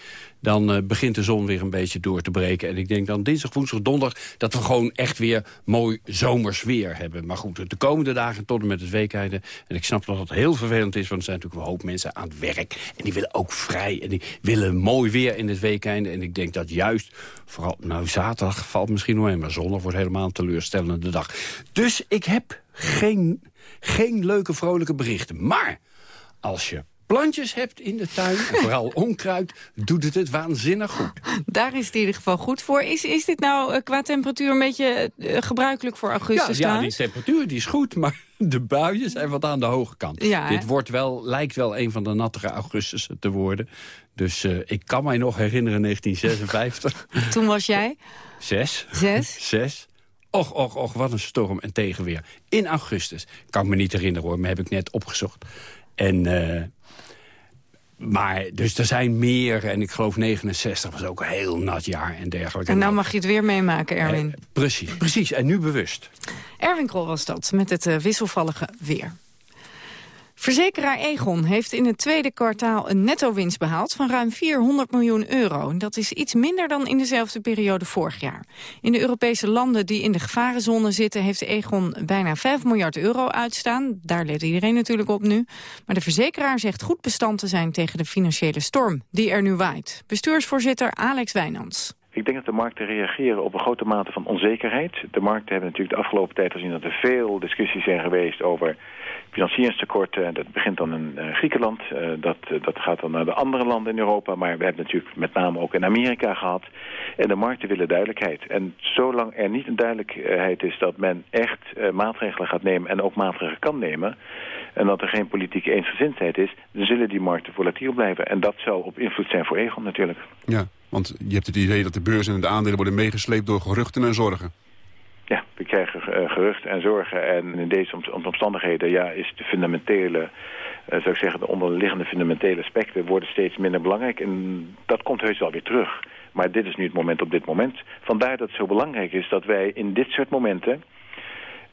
Dan eh, begint de zon weer een beetje door te breken. En ik denk dan dinsdag, woensdag, donderdag... dat we gewoon echt weer mooi zomers weer hebben. Maar goed, de komende dagen tot en met het weekende... en ik snap dat het heel vervelend is... want er zijn natuurlijk een hoop mensen aan het werk... en die willen ook vrij en die willen mooi weer in het weekende. En ik denk dat juist, vooral nou zaterdag valt misschien nog een... maar zondag wordt helemaal een teleurstellende dag. Dus ik heb geen, geen leuke, vrolijke berichten. Maar als je plantjes hebt in de tuin, en vooral onkruid, doet het het waanzinnig goed. Daar is het in ieder geval goed voor. Is, is dit nou eh, qua temperatuur een beetje eh, gebruikelijk voor Ja, augustus ja, die trouwens? temperatuur die is goed, maar de buien zijn wat aan de hoge kant. Ja? Dit wordt wel, lijkt wel een van de nattere augustussen te worden. Dus eh, ik kan mij nog herinneren, 1956. Toen was jij? Zes. Zes? Zes. Och, och, och, wat een storm en tegenweer. In augustus. Kan ik me niet herinneren hoor, maar heb ik net opgezocht. En... Uh, maar, dus er zijn meer. En ik geloof 69 was ook een heel nat jaar en dergelijke. En nou mag je het weer meemaken, Erwin. Eh, precies, precies. En nu bewust. Erwin Krol was dat, met het uh, wisselvallige weer. Verzekeraar Egon heeft in het tweede kwartaal een netto-winst behaald van ruim 400 miljoen euro. Dat is iets minder dan in dezelfde periode vorig jaar. In de Europese landen die in de gevarenzone zitten heeft Egon bijna 5 miljard euro uitstaan. Daar let iedereen natuurlijk op nu. Maar de verzekeraar zegt goed bestand te zijn tegen de financiële storm die er nu waait. Bestuursvoorzitter Alex Wijnands. Ik denk dat de markten reageren op een grote mate van onzekerheid. De markten hebben natuurlijk de afgelopen tijd gezien dat er veel discussies zijn geweest over financieringstekorten. Dat begint dan in uh, Griekenland, uh, dat, dat gaat dan naar de andere landen in Europa. Maar we hebben natuurlijk met name ook in Amerika gehad. En de markten willen duidelijkheid. En zolang er niet een duidelijkheid is dat men echt maatregelen gaat nemen en ook maatregelen kan nemen... en dat er geen politieke eensgezindheid is, dan zullen die markten volatiel blijven. En dat zou op invloed zijn voor Egon natuurlijk. Ja, want je hebt het idee dat de beurs en de aandelen worden meegesleept door geruchten en zorgen. Ja, we krijgen uh, geruchten en zorgen. En in deze omstandigheden ja, is de fundamentele, uh, zou ik zeggen, de onderliggende fundamentele aspecten worden steeds minder belangrijk. En dat komt heus wel weer terug. Maar dit is nu het moment op dit moment. Vandaar dat het zo belangrijk is dat wij in dit soort momenten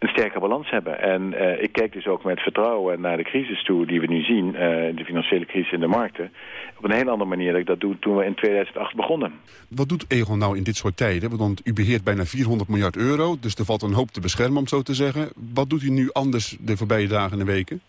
een sterke balans hebben. En uh, ik kijk dus ook met vertrouwen naar de crisis toe die we nu zien, uh, de financiële crisis in de markten, op een heel andere manier dat ik dat doe toen we in 2008 begonnen. Wat doet Egon nou in dit soort tijden? Want u beheert bijna 400 miljard euro, dus er valt een hoop te beschermen om zo te zeggen. Wat doet u nu anders de voorbije dagen en weken?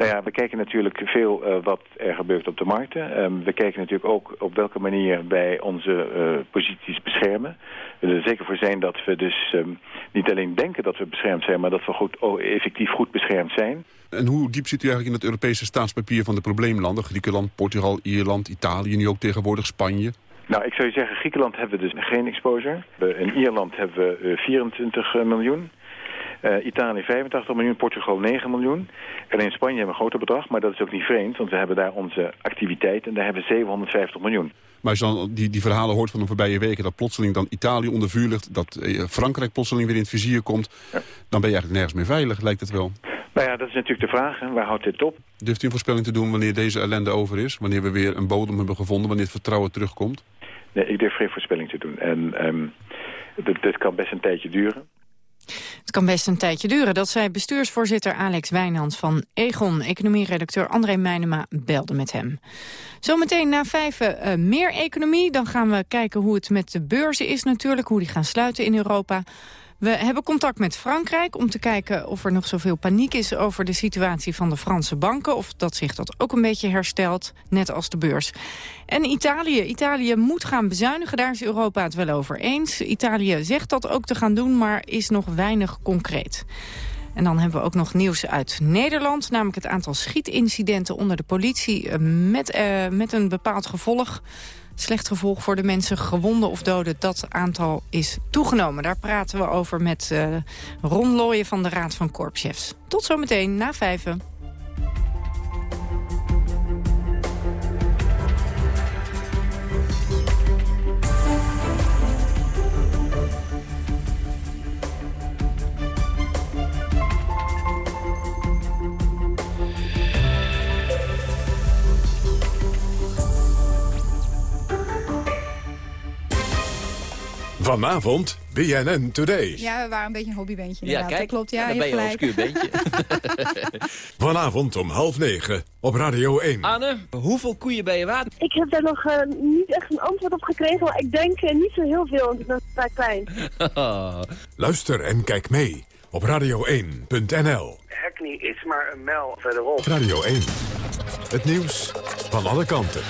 Nou ja, we kijken natuurlijk veel uh, wat er gebeurt op de markten. Um, we kijken natuurlijk ook op welke manier wij onze uh, posities beschermen. We willen er zeker voor zijn dat we dus um, niet alleen denken dat we beschermd zijn... maar dat we goed, oh, effectief goed beschermd zijn. En hoe diep zit u eigenlijk in het Europese staatspapier van de probleemlanden? Griekenland, Portugal, Ierland, Italië, nu ook tegenwoordig Spanje... Nou, ik zou je zeggen, Griekenland hebben we dus geen exposure. In Ierland hebben we uh, 24 miljoen. Uh, Italië 85 miljoen, Portugal 9 miljoen. En in Spanje hebben we een groter bedrag, maar dat is ook niet vreemd... want we hebben daar onze activiteit en daar hebben we 750 miljoen. Maar als je dan die, die verhalen hoort van de voorbije weken... dat plotseling dan Italië onder vuur ligt... dat eh, Frankrijk plotseling weer in het vizier komt... Ja. dan ben je eigenlijk nergens meer veilig, lijkt het wel. Nou ja, dat is natuurlijk de vraag. Hè. Waar houdt dit op? Durft u een voorspelling te doen wanneer deze ellende over is? Wanneer we weer een bodem hebben gevonden? Wanneer het vertrouwen terugkomt? Nee, ik durf geen voorspelling te doen. En um, dit, dit kan best een tijdje duren. Het kan best een tijdje duren. Dat zei bestuursvoorzitter Alex Wijnands van Egon. Economieredacteur André Meijnema belde met hem. Zometeen na vijf uh, meer economie. Dan gaan we kijken hoe het met de beurzen is natuurlijk. Hoe die gaan sluiten in Europa. We hebben contact met Frankrijk om te kijken of er nog zoveel paniek is over de situatie van de Franse banken. Of dat zich dat ook een beetje herstelt, net als de beurs. En Italië. Italië moet gaan bezuinigen, daar is Europa het wel over eens. Italië zegt dat ook te gaan doen, maar is nog weinig concreet. En dan hebben we ook nog nieuws uit Nederland. Namelijk het aantal schietincidenten onder de politie met, uh, met een bepaald gevolg. Slecht gevolg voor de mensen, gewonden of doden, dat aantal is toegenomen. Daar praten we over met uh, Ron van de Raad van Korpschefs. Tot zometeen na vijven. Vanavond BNN Today. Ja, we waren een beetje een hobbybandje Ja, kijk, dat klopt. Ja, dan ben je een obscuur beentje. Vanavond om half negen op Radio 1. Anne, hoeveel koeien ben je waard? Ik heb daar nog uh, niet echt een antwoord op gekregen, maar ik denk uh, niet zo heel veel, want ik ben vrij klein. Luister en kijk mee op radio1.nl. Hackney is maar een mijl verderop. Radio 1. Het nieuws van alle kanten.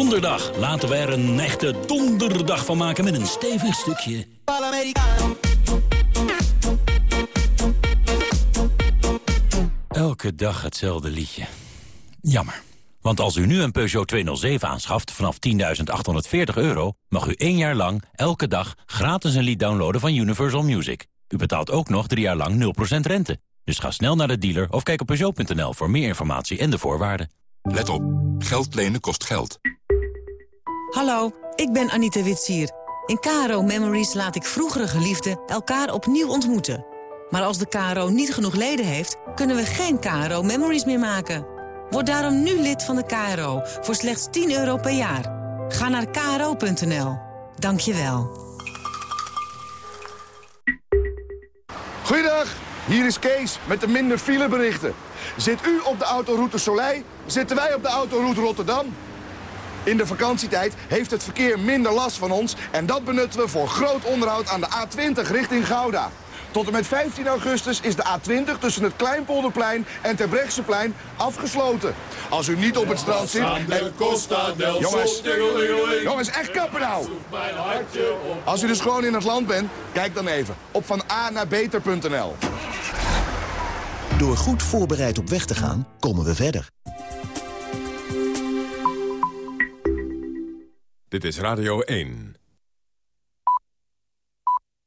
Donderdag. Laten we er een echte donderdag van maken met een stevig stukje. Elke dag hetzelfde liedje. Jammer. Want als u nu een Peugeot 207 aanschaft vanaf 10.840 euro... mag u één jaar lang, elke dag, gratis een lied downloaden van Universal Music. U betaalt ook nog drie jaar lang 0% rente. Dus ga snel naar de dealer of kijk op Peugeot.nl voor meer informatie en de voorwaarden. Let op, geld lenen kost geld. Hallo, ik ben Anita Witsier. In KRO Memories laat ik vroegere geliefden elkaar opnieuw ontmoeten. Maar als de KRO niet genoeg leden heeft, kunnen we geen KRO Memories meer maken. Word daarom nu lid van de KRO voor slechts 10 euro per jaar. Ga naar kro.nl. Dank je wel. Goeiedag, hier is Kees met de minder fileberichten. Zit u op de autoroute Soleil, zitten wij op de autoroute Rotterdam. In de vakantietijd heeft het verkeer minder last van ons... en dat benutten we voor groot onderhoud aan de A20 richting Gouda. Tot en met 15 augustus is de A20 tussen het Kleinpolderplein en Terbrechtseplein afgesloten. Als u niet op het strand zit... Jongens, jongens, echt kappen nou! Als u dus gewoon in het land bent, kijk dan even op van A naar beter.nl. Door goed voorbereid op weg te gaan, komen we verder. Dit is Radio 1.